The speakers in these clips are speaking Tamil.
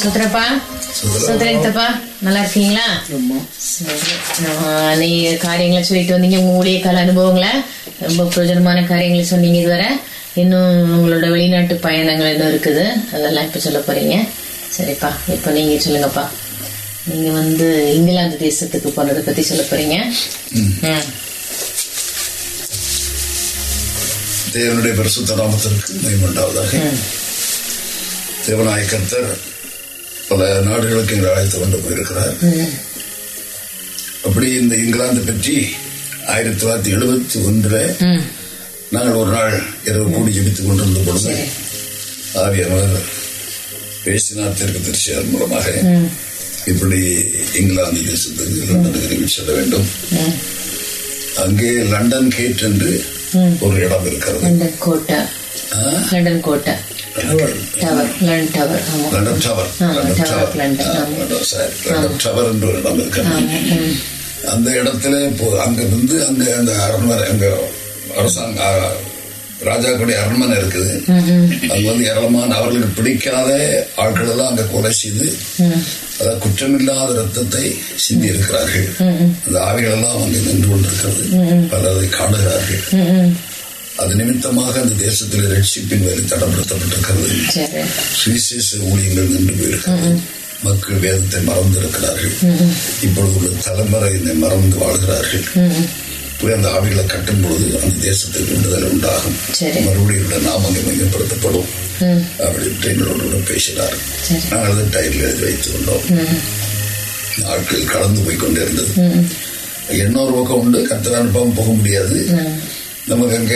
சுத்ரப்பா சுத்ரேத்தப்பா நல்லா இருக்கீங்களா? நீங்க காரியங்களை சொல்லிட்டு வந்தீங்க. உங்க ஊழியக்கால அனுபவங்களை ரொம்ப பிரயோஜனமான காரியங்களை சொன்னீங்க இதுவரை. இன்னும் உங்களோட வெளிநாட்டு பயணங்கள் இன்னும் இருக்குது. அதெல்லாம் இப்ப சொல்ல போறீங்க. சரிப்பா. இப்ப நீங்க சொல்லுங்கப்பா. நீங்க வந்து இங்கிலாந்து தேசத்துக்கு போனதை பத்தி சொல்ல போறீங்க. தேவனுடைய பரிசுத்த நாமத்திற்கு மகிமையுண்டாவதாக ம். பல நாடுகளுக்கு எங்களை அழைத்து கொண்டு போயிருக்கிறார். அப்படி இந்த இங்கிலாந்து பற்றி ஆயிரத்தி தொள்ளாயிரத்தி எழுபத்தி ஒன்றுல. நாங்கள் ஒரு நாள் இரவு கூடி ஜெபித்துக் கொண்டிருந்த பொழுது சரி. ஆவியானவர் பேசினார் தெற்கு தரிசியார் மூலமாக. இப்படி இங்கிலாந்து தேசத்துக்கு லண்டனுக்கு செல்ல வேண்டும். அங்கே லண்டன் கேட் என்று. ஒரு இடம் இருக்கிறது லண்டன் கோட்டை? லண்டன் டவர் டவர் என்று ஒரு இடம் இருக்கிறது. அந்த இடத்துல இப்போ அங்க வந்து அங்க அந்த அரண்மனை அங்க அரசாங்க ராஜாக்களுடைய அரண்மனை இருக்குது. அங்க வந்து ஏராளமான அவர்களுக்கு பிடிக்காத ஆட்கள் எல்லாம் அங்க கொலை செய்து. அதாவது குற்றமில்லாத ரத்தத்தை சிந்தி இருக்கிறார்கள். அந்த ஆவிகள் எல்லாம் அங்கே நின்று கொண்டிருக்கிறது. பலர் அதை காணுகிறார்கள். அது நிமித்தமாக அந்த தேசத்தில் ரட்சிப்பின் வேலை தடப்படுத்தப்பட்டிருக்கிறது சுவிசேஷ ஊழியங்கள் நின்று போயிருக்கிறது மக்கள் வேதத்தை மறந்து இருக்கிறார்கள் இப்பொழுது உள்ள தலைமுறை என்னை மறந்து வாழ்கிறார்கள். போய் அந்த ஆவிகளை கட்டும் பொழுது அந்த தேசத்துக்கு விடுதலை உண்டாகும். மறுபடியும் உள்ள நாமங்கள் மையப்படுத்தப்படும். அப்படின்ட்டு கூட பேசினார். நாங்கள் அதை டைட்டில் எழுதி வைத்துக் கொண்டோம். நாட்கள் கடந்து போய் கொண்டே இருந்தது இன்னொரு பக்கம் உண்டு. கத்தர் அனுப்பாம போக முடியாது. நமக்கு அங்க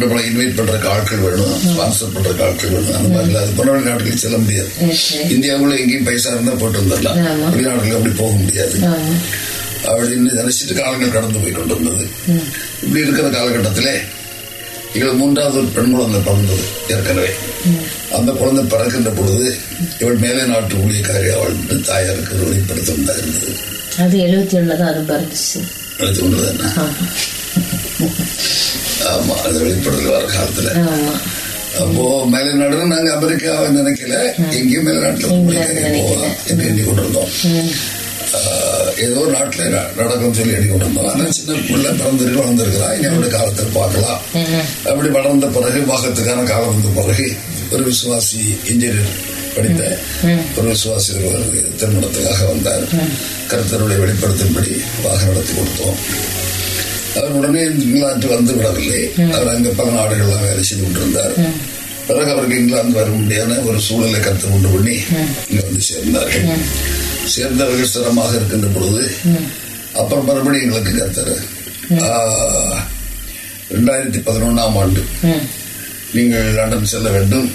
நம்மளை இன்வைட் பண்றதுக்கு ஆட்கள் வேணும் ஸ்பான்சர் பண்றதுக்கு ஆட்கள் வேணும். அந்த மாதிரி அது பரவாயில்ல நாட்டுக்கு செல்ல முடியாது. இந்தியாவுக்குள்ள எங்கேயும் பைசா இருந்தா போட்டு வந்துடலாம். ஆமா. வெளிநாட்டுக்கு அப்படி போக முடியாது. அப்படின்னு நினைச்சிட்டு காலங்கள் கடந்து போய் கொண்டு வந்தது இப்படி இருக்கிற காலகட்டத்திலே இவள் மூன்றாவது ஒரு பெண் குழந்தை பிறந்தது ஏற்கனவே. அந்த குழந்தை பிறக்கின்ற பொழுது இவள் மேலே நாட்டு ஊழியக்காரி அவள் தாயாருக்கு தான் இருந்தது அது எழுபத்தி ஒண்ணுல தான் அது பிறந்துச்சு. கொண்டது என்ன ஆமா. அது வெளிப்படுதல் வர காலத்துல. அப்போ மேலை நாடுன்னு நாங்க அமெரிக்காவை நினைக்கல எங்கேயும் மேலை நாட்டுல போகலாம் என்று எண்ணி கொண்டிருந்தோம் ஆஹ், ஏதோ நாட்டுல ந- நடக்கும்னு சொல்லி எண்ணி கொண்டிருந்தோம் ஆனா சின்ன பிள்ளை பிறந்திருக்கு வளர்ந்திருக்கிறா. இனி அவருடைய காலத்தை பார்க்கலாம். அப்படி வளர்ந்த பிறகு வாகத்துக்கான காலம் வந்த பிறகு ஒரு விசுவாசி இன்ஜினியர் படித்த ஒரு விசுவாசி திருமணத்துக்காக வந்தார். கருத்தருடைய வெளிப்படுத்தின்படி வாகனம் நடத்தி கொடுத்தோம். அவர் உடனே இங்கிலாந்து வந்து விடவில்லை. அவர் அங்க பல நாடுகள்லாம் வேலை செய்து கொண்டிருந்தார். பிறகு அவருக்கு இங்கிலாந்து வர முடியாத ஒரு சூழலை கருத்து கொண்டு பண்ணி இங்க வந்து சேர்ந்தார்கள். சேர்ந்தவர்கள் சிரமமாக இருக்கின்ற பொழுது அப்புறம் மறுபடியும் எங்களுக்கு கருத்தர். ரெண்டாயிரத்தி பதினொன்னாம் ஆண்டு நீங்கள் லண்டன் செல்ல வேண்டும்.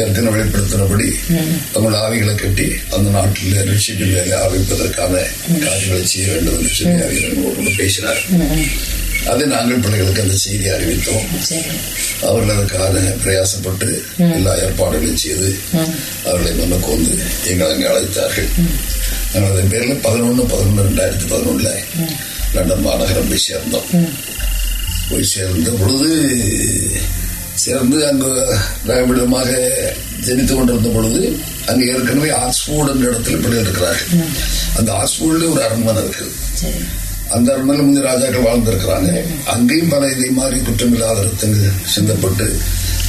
ஏற்கனவே வெளிப்படுத்தினபடி தமிழ் ஆவிகளை கட்டி அந்த நாட்டில் ரிஷிப்பின் வேலை ஆரம்பிப்பதற்கான காரியங்களை செய்ய வேண்டும் என்று சொல்லி ஆவிகளோடு பேசினார். அதை நாங்கள் பிள்ளைகளுக்கு அந்த செய்தி அறிவித்தோம். அவர்கள் அதற்கான பிரயாசப்பட்டு எல்லா ஏற்பாடுகளையும் செய்து அவர்களை முன்னுக்கு வந்து எங்களை அங்கே அழைத்தார்கள். நாங்கள் அதன் பேரில் பதினொன்று பதினொன்று ரெண்டாயிரத்தி பதினொன்றுல லண்டன் மாநகரம் போய் சேர்ந்தோம் போய் சேர்ந்த பொழுது சேர்ந்து அங்கு விதமாக ஜனித்துக் கொண்டிருந்த பொழுது அங்கு ஏற்கனவே ஆக்ஸ்போர்ட் என்ற இடத்துல பிள்ளைகள் இருக்கிறார்கள். அந்த ஆக்ஸ்போர்ட்ல ஒரு அரண்மனை இருக்குது. அந்த அரண்மனை முந்தைய ராஜாக்கள் வாழ்ந்திருக்கிறாங்க. அங்கேயும் பல இதே மாதிரி குற்றமில்லாத ரத்தங்கள் சிந்தப்பட்டு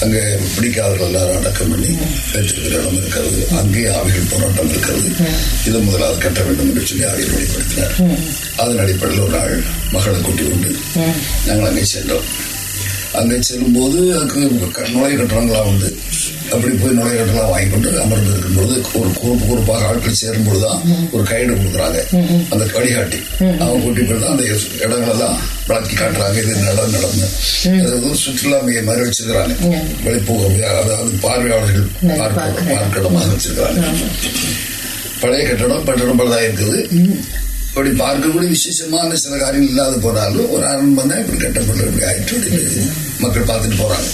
அங்கே பிடிக்காதவர்கள் எல்லாரும் அடக்கம் பண்ணி வைத்திருக்கிற இடம் இருக்கிறது. அங்கே ஆவிகள் போராட்டம் இருக்கிறது. இது முதலாவது கட்ட வேண்டும் என்று சொல்லி ஆவிகள் வெளிப்படுத்தினார். அதன் அடிப்படையில் ஒரு நாள் மகளை கூட்டி கொண்டு நாங்கள் அங்கே சென்றோம். அங்கே செல்லும்போது அதுக்கு க- நுழைய கட்டணங்களாக உண்டு அப்படி போய் நுழைய கட்டணம் வாங்கி கொண்டு அமர்ந்து இருக்கும்போது ஒரு குறுப்பு குறுப்பாக ஆட்கள் சேரும்போது தான் ஒரு கைடு கொடுக்குறாங்க. அந்த வழிகாட்டி அவங்க கூட்டி போய் தான் அந்த இடங்களெல்லாம் விளக்கி காட்டுறாங்க. இது நடந்து நடந்து அது ஒரு சுற்றுலா மையம் மாதிரி வச்சிருக்கிறாங்க. வெளிப்போக அதாவது பார்வையாளர்கள் பார்க்க பார்க்கிடமாக வச்சிருக்கிறாங்க. பழைய கட்டடம் கட்டடம் பலதாக இருக்குது. அப்படி பார்க்கக்கூடிய விசேஷமான சில காரியங்கள் இல்லாத போனாலும் ஒரு அரண்மனை இப்படி கட்டப்பட்டு ஆயிட்டு மக்கள் பார்த்துட்டு போறாங்க.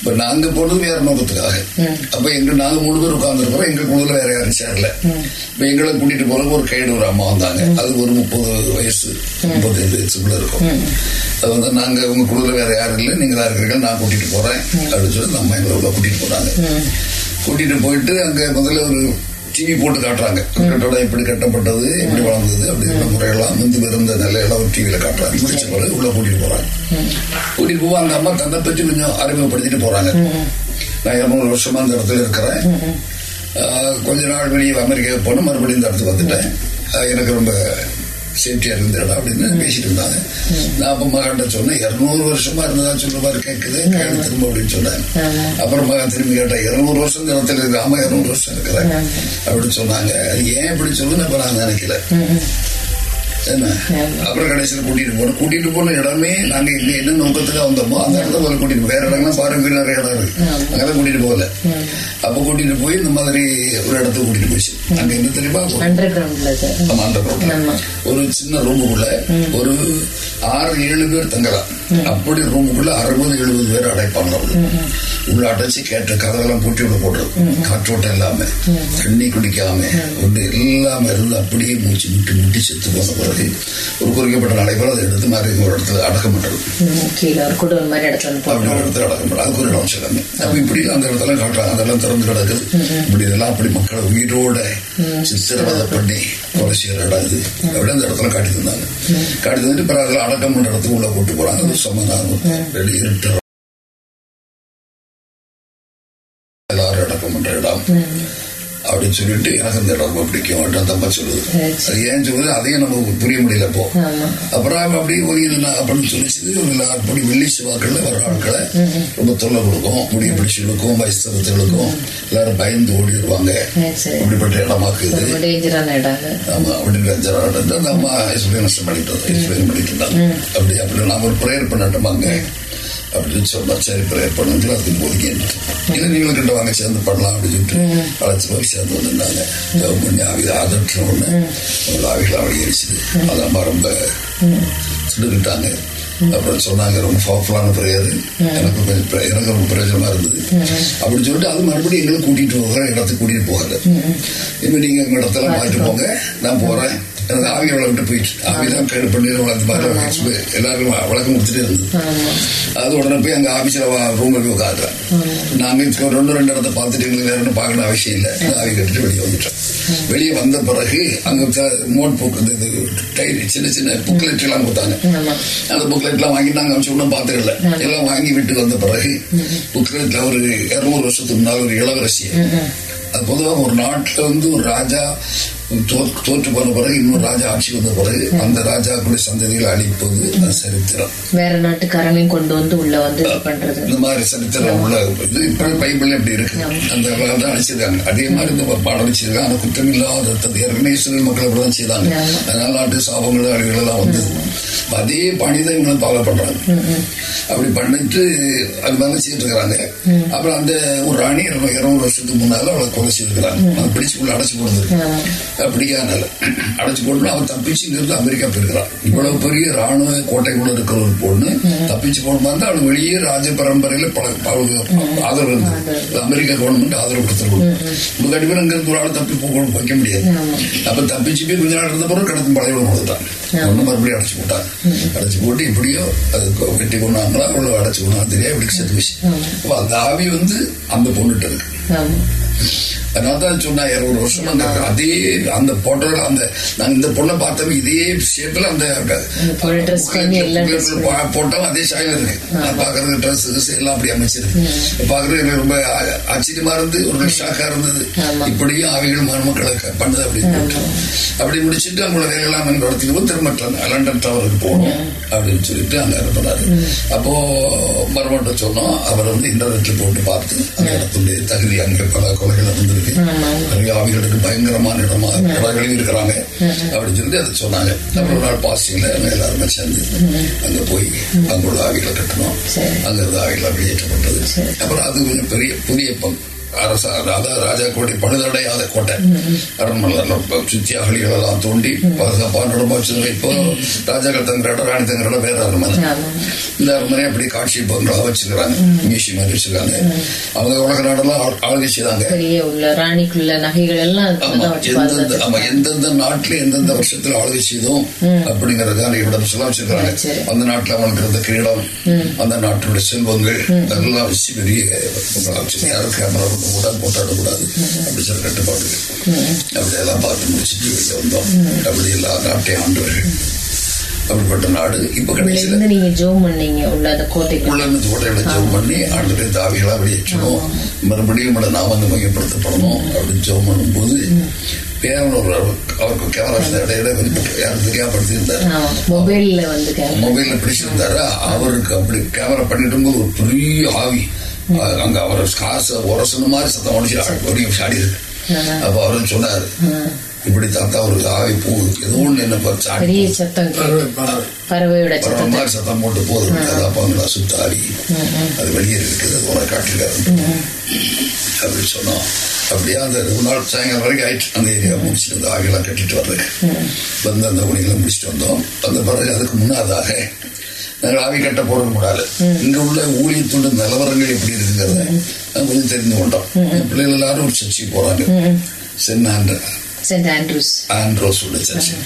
இப்ப நாங்க போனது வேற நோக்கத்துக்காக. அப்ப எங்க நாங்க மூணு பேர் உட்கார்ந்துருக்கிறோம் எங்க குழுல வேற யாரும் சேரல. இப்ப எங்களை கூட்டிட்டு போறதுக்கு ஒரு கைடு ஒரு அம்மா வந்தாங்க. அது ஒரு முப்பது வயசு முப்பத்தைந்து வயசுக்குள்ள இருக்கும். அது வந்து நாங்க உங்க குழுல வேற யாரும் இல்லை நீங்க தான் இருக்கிறீங்க நான் கூட்டிட்டு போறேன். அப்படின்னு சொல்லி அம்மா எங்களை உள்ள கூட்டிட்டு போனாங்க கூட்டிட்டு போயிட்டு அங்க முதல்ல ஒரு டிவி போட்டு காட்டுறாங்க. கட்டடம் எப்படி கட்டப்பட்டது எப்படி வளர்ந்தது அப்படிங்கிற முறையெல்லாம் முந்தி இருந்த நிலையெல்லாம் ஒரு டிவியில காட்டுறாங்க. முடிச்ச பிறகு உள்ள கூட்டிட்டு போறாங்க. கூட்டிட்டு அந்த அம்மா தன்னை பற்றி கொஞ்சம் அறிமுகப்படுத்திட்டு போறாங்க. நான் இருநூறு வருஷமா அந்த இடத்துல இருக்கிறேன். கொஞ்ச நாள் வெளியே அமெரிக்காவுக்கு போனோம் மறுபடியும் இந்த இடத்துக்கு வந்துட்டேன். எனக்கு ரொம்ப சேஃப்டியா இருந்தடா அப்படின்னு பேசிட்டு இருந்தாங்க நான் அப்ப மகன்கிட்ட சொன்னேன் இருநூறு வருஷமா இருந்ததா சொல்ற மாதிரி கேட்குது கேளு திரும்ப அப்படின்னு சொன்னேன். அப்புறம் மகன் திரும்பி கேட்டேன் இருநூறு வருஷம் இந்த இடத்துல இருக்கு ஆமா இருநூறு வருஷம் இருக்கிறேன் அப்படின்னு சொன்னாங்க. அது ஏன் இப்படி சொல்லுன்னு அப்ப நான் நினைக்கல. அப்புறம் கடைசியில் கூட்டிட்டு போனோம் கூட்டிட்டு போன இடமே நாங்க இங்க என்ன நோக்கத்துக்காக வந்தோமோ அந்த இடத்துல போல கூட்டிட்டு வேற இடம்லாம் பாருங்க நிறைய இடம் இருக்கு. அங்கெல்லாம் கூட்டிட்டு போகல. அப்ப கூட்டிட்டு போய் இந்த மாதிரி ஒரு இடத்துக்கு கூட்டிட்டு போச்சு அங்க என்ன தெரியுமா? அண்டர் ஆமா. ஆமா. ஒரு சின்ன ரூமுக்குள்ள ஒரு ஆறு ஏழு பேர் தங்கலாம். அப்படி ரூமுக்குள்ள அறுபது எழுபது பேர் அடைப்பாங்க. உள்ள. அடைச்சு கேட்ட கதவெல்லாம் பூட்டி உள்ள போடுறது காற்றோட்டம் இல்லாம தண்ணி குடிக்காம ஒன்று இல்லாம இருந்து அப்படியே மூச்சு முட்டி முட்டி செத்து போன பிறகு ஒரு குறிக்கப்பட்ட நடைபெற அதை எடுத்து மாதிரி ஒரு இடத்துல அடக்கம் பண்றது. அப்படி ஒரு இடத்துல அடக்கம் பண்றது. அதுக்கு ஒரு இடம் வச்சிருக்காங்க. அப்ப இப்படி அந்த இடத்துல காட்டுறாங்க. அதெல்லாம் திறந்து கிடக்குது. இப்படி இதெல்லாம் அப்படி மக்களை உயிரோட சித்திரவதை பண்ணி கொலை செய்யற இடம் இது அப்படி அந்த இடத்துல காட்டி தந்தாங்க. காட்டி தந்துட்டு பிறகு அதில் அடக்கம் பண்ற இடத்துக்கு உள்ள கூட்டு போறாங்க அது சமாதானம் வெளியே இருட்டு எல்லாரும் அடக்கம் பண்ற இடம். அப்படின்னு சொல்லிட்டு எனக்கு அந்த இடம் ரொம்ப பிடிக்கும் அப்படின்னு அம்மா சொல்லுது. அது ஏன் சொல்லுது? அதையும் நமக்கு புரிய முடியல ஆமா. அப்புறம் அப்படி ஒரு இது அப்படின்னு சொல்லிச்சு. அப்படி வெள்ளி செவ்வாய்க்கள்ல வர ஆட்களை ரொம்ப தொல்லை கொடுக்கும். முடி பிடிச்சவங்களுக்கும் வயசுத்தவர்களுக்கும் எல்லாரும் பயந்து ஓடிடுவாங்க. அப்படிப்பட்ட இடமாக்கு இது. ஆமா அப்படின்னு அந்த அம்மா எக்ஸ்பிளேஷன் பண்ணிட்டு எக்ஸ்பிளைன் பண்ணிட்டு இருந்தாங்க அப்படி அப்படி நாம ஒரு ப்ரேயர் பண்ணட்டோமாங்க? அப்படின்னு சொன்னா சரி ப்ரேயர் பண்ணுங்க. அதுக்கு ஒதுக்கிட்டு இல்லை நீங்களும் கிட்ட வாங்க சேர்ந்து பண்ணலாம் அப்படின்னு சொல்லிட்டு அழைச்சி போய் சேர்ந்து பண்ணி ஆவி ஆதற்ற ஒண்ணு அவங்க ஆவிகள் வெளியேறிச்சுது அது அம்மா ரொம்ப சொல்லிக்கிட்டாங்க அப்புறம் சொன்னாங்க ரொம்ப பவர்ஃபுல்லான ப்ரேயர் எனக்கு கொஞ்சம் எனக்கு ரொம்ப பிரயோஜனமா இருந்தது அப்படின்னு சொல்லிட்டு அது மறுபடியும் எங்களை கூட்டிட்டு போகிற இடத்துக்கு கூட்டிட்டு போகல இனிமே நீங்க உங்க இடத்துல மாற்றிட்டு போங்க நான் போறேன் எனக்கு ஆவி விட்டு போயிட்டு ஆவி தான் கேடு அந்த மாதிரி சொல்லி எல்லாரும் வழக்கம் கொடுத்துட்டே இருந்தது. அது உடனே போய் அங்க ஆபீஸ்ல ரூம்ல போய் உட்காந்துறேன் நாங்க இப்போ ரெண்டு ரெண்டு இடத்த பார்த்துட்டு எங்களுக்கு வேற பார்க்கணும் அவசியம் இல்லை. ஆவி கட்டிட்டு வெளியே வந்துட்டோம் வெளியே வந்த பிறகு அங்க மோட் புக் இந்த டைரி சின்ன சின்ன புக்லெட் எல்லாம் கொடுத்தாங்க. அந்த புக்லெட்லாம் வாங்கி நாங்க வச்சு ஒன்றும் பார்த்துக்கல. எல்லாம் வாங்கி வீட்டுக்கு வந்த பிறகு புக்லெட்ல ஒரு இருநூறு வருஷத்துக்கு முன்னால் ஒரு இளவரசி. அது பொதுவாக ஒரு நாட்டுல வந்து ஒரு ராஜா தோற்று போன பிறகு இன்னொரு ராஜா ஆட்சி வந்த பிறகு அந்த ராஜாக்களுடைய சந்ததிகளை அழிப்பது அது சரித்திரம். வேற நாட்டுக்காரங்களையும் கொண்டு வந்து உள்ள வந்து பண்றது. இந்த மாதிரி சரித்திரம் உள்ள இது இப்ப பைபிள்ல எப்படி இருக்கு. அந்த தான் அழிச்சிருக்காங்க. அதே மாதிரி இந்த ஒரு பாடம் அழிச்சிருக்காங்க. ஆனா குற்றம் இல்லாத. ஏற்கனவே இஸ்ரேல் மக்கள் அப்படிதான் செய்தாங்க. அதனால நாட்டு சாபங்கள் அழிவுகள் எல்லாம் வந்தது. அதே பணிதான் இவங்க ஃபாலோ பண்றாங்க. அப்படி பண்ணிட்டு அது மாதிரி செய்துட்டு இருக்கிறாங்க. அப்புறம் அந்த ஒரு ராணி இருநூறு வருஷத்துக்கு முன்னால அவளை கொலை செய்திருக்கிறாங்க. அதை பிடிச்சுக்குள்ள அடைச்சு போடுறது. பிடிக்காதனால அடைச்சு போட்டு அவன் தப்பிச்சு இங்கிருந்து அமெரிக்கா போயிருக்கிறான். இவ்வளவு பெரிய ராணுவ கோட்டைக்குள்ள இருக்கிற ஒரு பொண்ணு தப்பிச்சு போன தான் அவளுக்கு வெளியே ராஜ பரம்பரையில பல ஆதரவு இருந்தது. அமெரிக்கா கவர்மெண்ட் ஆதரவு கொடுத்துருக்கணும் உங்களுக்கு அடிப்படை இங்க இருந்து ஒரு ஆள் தப்பி போக வைக்க முடியாது. அப்ப தப்பிச்சு போய் கொஞ்ச நாள் இருந்த பிறகு கடத்து பழைய கொடுத்துட்டாங்க ஒண்ணு மறுபடியும் அடைச்சு போட்டாங்க. அடைச்சு போட்டு எப்படியோ அது வெட்டி கொண்டாங்களா அவ்வளவு அடைச்சு கொண்டாங்க தெரியாது. இப்படி செத்து அந்த ஆவி வந்து அந்த பொண்ணுட்டு இருக்கு. அதனால தான் சொன்னா இருநூறு வருஷம் அந்த அதே அந்த போட்டோல அந்த நாங்க இந்த பொண்ணை பார்த்தோம் இதே ஷேப்ல அந்த போட்டோம் அதே சாயல் இருக்கு. நான் பாக்குறது ட்ரெஸ் எல்லாம் அப்படி அமைச்சிருக்கு. பாக்குறது எனக்கு ரொம்ப ஆச்சரியமா இருந்து ஒரு ஷாக்கா இருந்தது. இப்படியும் அவைகள் மருமக்களை பண்ணுது அப்படின்னு. அப்படி முடிச்சிட்டு அவங்களோட வேலையெல்லாம் பண்ணி நடத்திட்டு திரும்ப லண்டன் டவருக்கு போகணும் அப்படின்னு சொல்லிட்டு அங்க அனுப்பினாரு அப்போ மருமட்ட சொன்னோம் அவர் வந்து இன்டர்நெட்ல போட்டு பார்த்து அந்த இடத்துடைய தகுதி அங்கே பல கொலைகள் வந்திருக்கு நிறைய ஆவிகளுக்கு பயங்கரமான இடமா இடங்களையும் இருக்கிறாங்க. அப்படின்னு சொல்லி அதை சொன்னாங்க. அப்புறம் ஒரு நாள் நாங்க எல்லாருமே சேர்ந்து அங்க போய் அங்குள்ள ஆவிகளை கட்டணும். அங்க இருந்து ஆவிகளை வெளியேற்றப்பட்டது அப்புறம் அது கொஞ்சம் பெரிய புதிய பங்கு அரச அதாவது ராஜாக்களுடைய பழுதடையாத கோட்டை. அரண்மனை சுத்தி எல்லாம் தோண்டி பாதுகாப்பான இடமா வச்சிருக்காங்க இப்போ ராஜாக்கள் தங்குற இடம் ராணி தங்குற இடம் வேற அரண்மனை இந்த அரண்மனை அப்படி காட்சி பங்களா வச்சிருக்காங்க மியூசியம் மாதிரி வச்சிருக்காங்க. அவங்க உலக நாடெல்லாம் ஆள்- ஆளுகை செய்தாங்க. பெரிய உள்ள ராணிக்குள்ள நகைகள் எல்லாம் ஆமா அதுதான் வச்சு எந்தெந்த ஆமா எந்தெந்த நாட்டுல எந்தெந்த வருஷத்துல ஆளுகை செய்தோம் அப்படிங்கறதுக்கான இடம் சொல்ல வச்சிருக்காங்க சரி. அந்த நாட்டுல அவனுக்கு இருந்த கிரீடம் அந்த நாட்டுடைய செல்வங்கள் அதெல்லாம் வச்சு பெரிய பங்களா வச்சிருக்காங்க யாரும் கேமரா போட்டு கூட போட்டாடக்கூடாது. அப்படி சில கட்டுப்பாடுகள். அப்படியெல்லாம் பார்த்து முடிச்சுட்டு வெளியே வந்தோம். அப்படி எல்லா நாட்டையும் ஆண்டவர்கள். அப்படிப்பட்ட நாடு இப்ப கடைசியில நீங்க ஜோம் பண்ணீங்க உள்ள அந்த கோட்டைக்கு. உள்ள ஜெபம் பண்ணி ஆண்டவரை தாவிகளா வெளியேற்றணும். மறுபடியும் நம்மளை நாம மையப்படுத்தப்படணும். அப்படின்னு ஜெபம் பண்ணும்போது பேரன் ஒரு அவருக்கு கேமரா இடையில யாரும் தெரியாமப்படுத்தியிருந்தார். மொபைல்ல வந்து மொபைல்ல பிடிச்சிருந்தாரு? அவருக்கு அப்படி கேமரா பண்ணிட்டு ஒரு பெரிய ஆவி. அங்க அவர் காசை உரசன மாதிரி சத்தம் உடச்சு ஒரே சாடி இருக்கு அப்ப அவரும் சொன்னாரு இப்படி தாத்தா ஒரு ஆவி போகுது ஏதோ ஒண்ணு என்ன பெரிய சத்தம் பறவையோட மாதிரி சத்தம் போட்டு போதும் கதாபாங்களா சுத்தாரி அது வெளியே இருக்குது அது உனக்கு காட்டிருக்காரு. அப்படின்னு சொன்னோம். அப்படியே அந்த ஒரு நாள் சாயங்காலம் வரைக்கும் ஆயிடுச்சு அந்த ஏரியா முடிச்சுட்டு அந்த ஆகையெல்லாம் கட்டிட்டு வர்றதுக்கு. வந்து அந்த குணிகளை முடிச்சுட்டு வந்தோம். அந்த பிறகு அதுக்கு முன்னதாக ஆவி கட்ட போறது கூடாது இங்க உள்ள ஊழியத்தோட நிலவரங்கள் எப்படி இருக்குங்கிறத கொஞ்சம் தெரிந்து கொண்டோம் பிள்ளைகள் எல்லாரும் ஒரு சர்ச்சைக்கு போறாங்க. சென்ட் ஆண்ட சென்ட் ஆண்ட்ரூஸ். ஆண்ட்ரோஸ் உள்ள சர்ச்சை.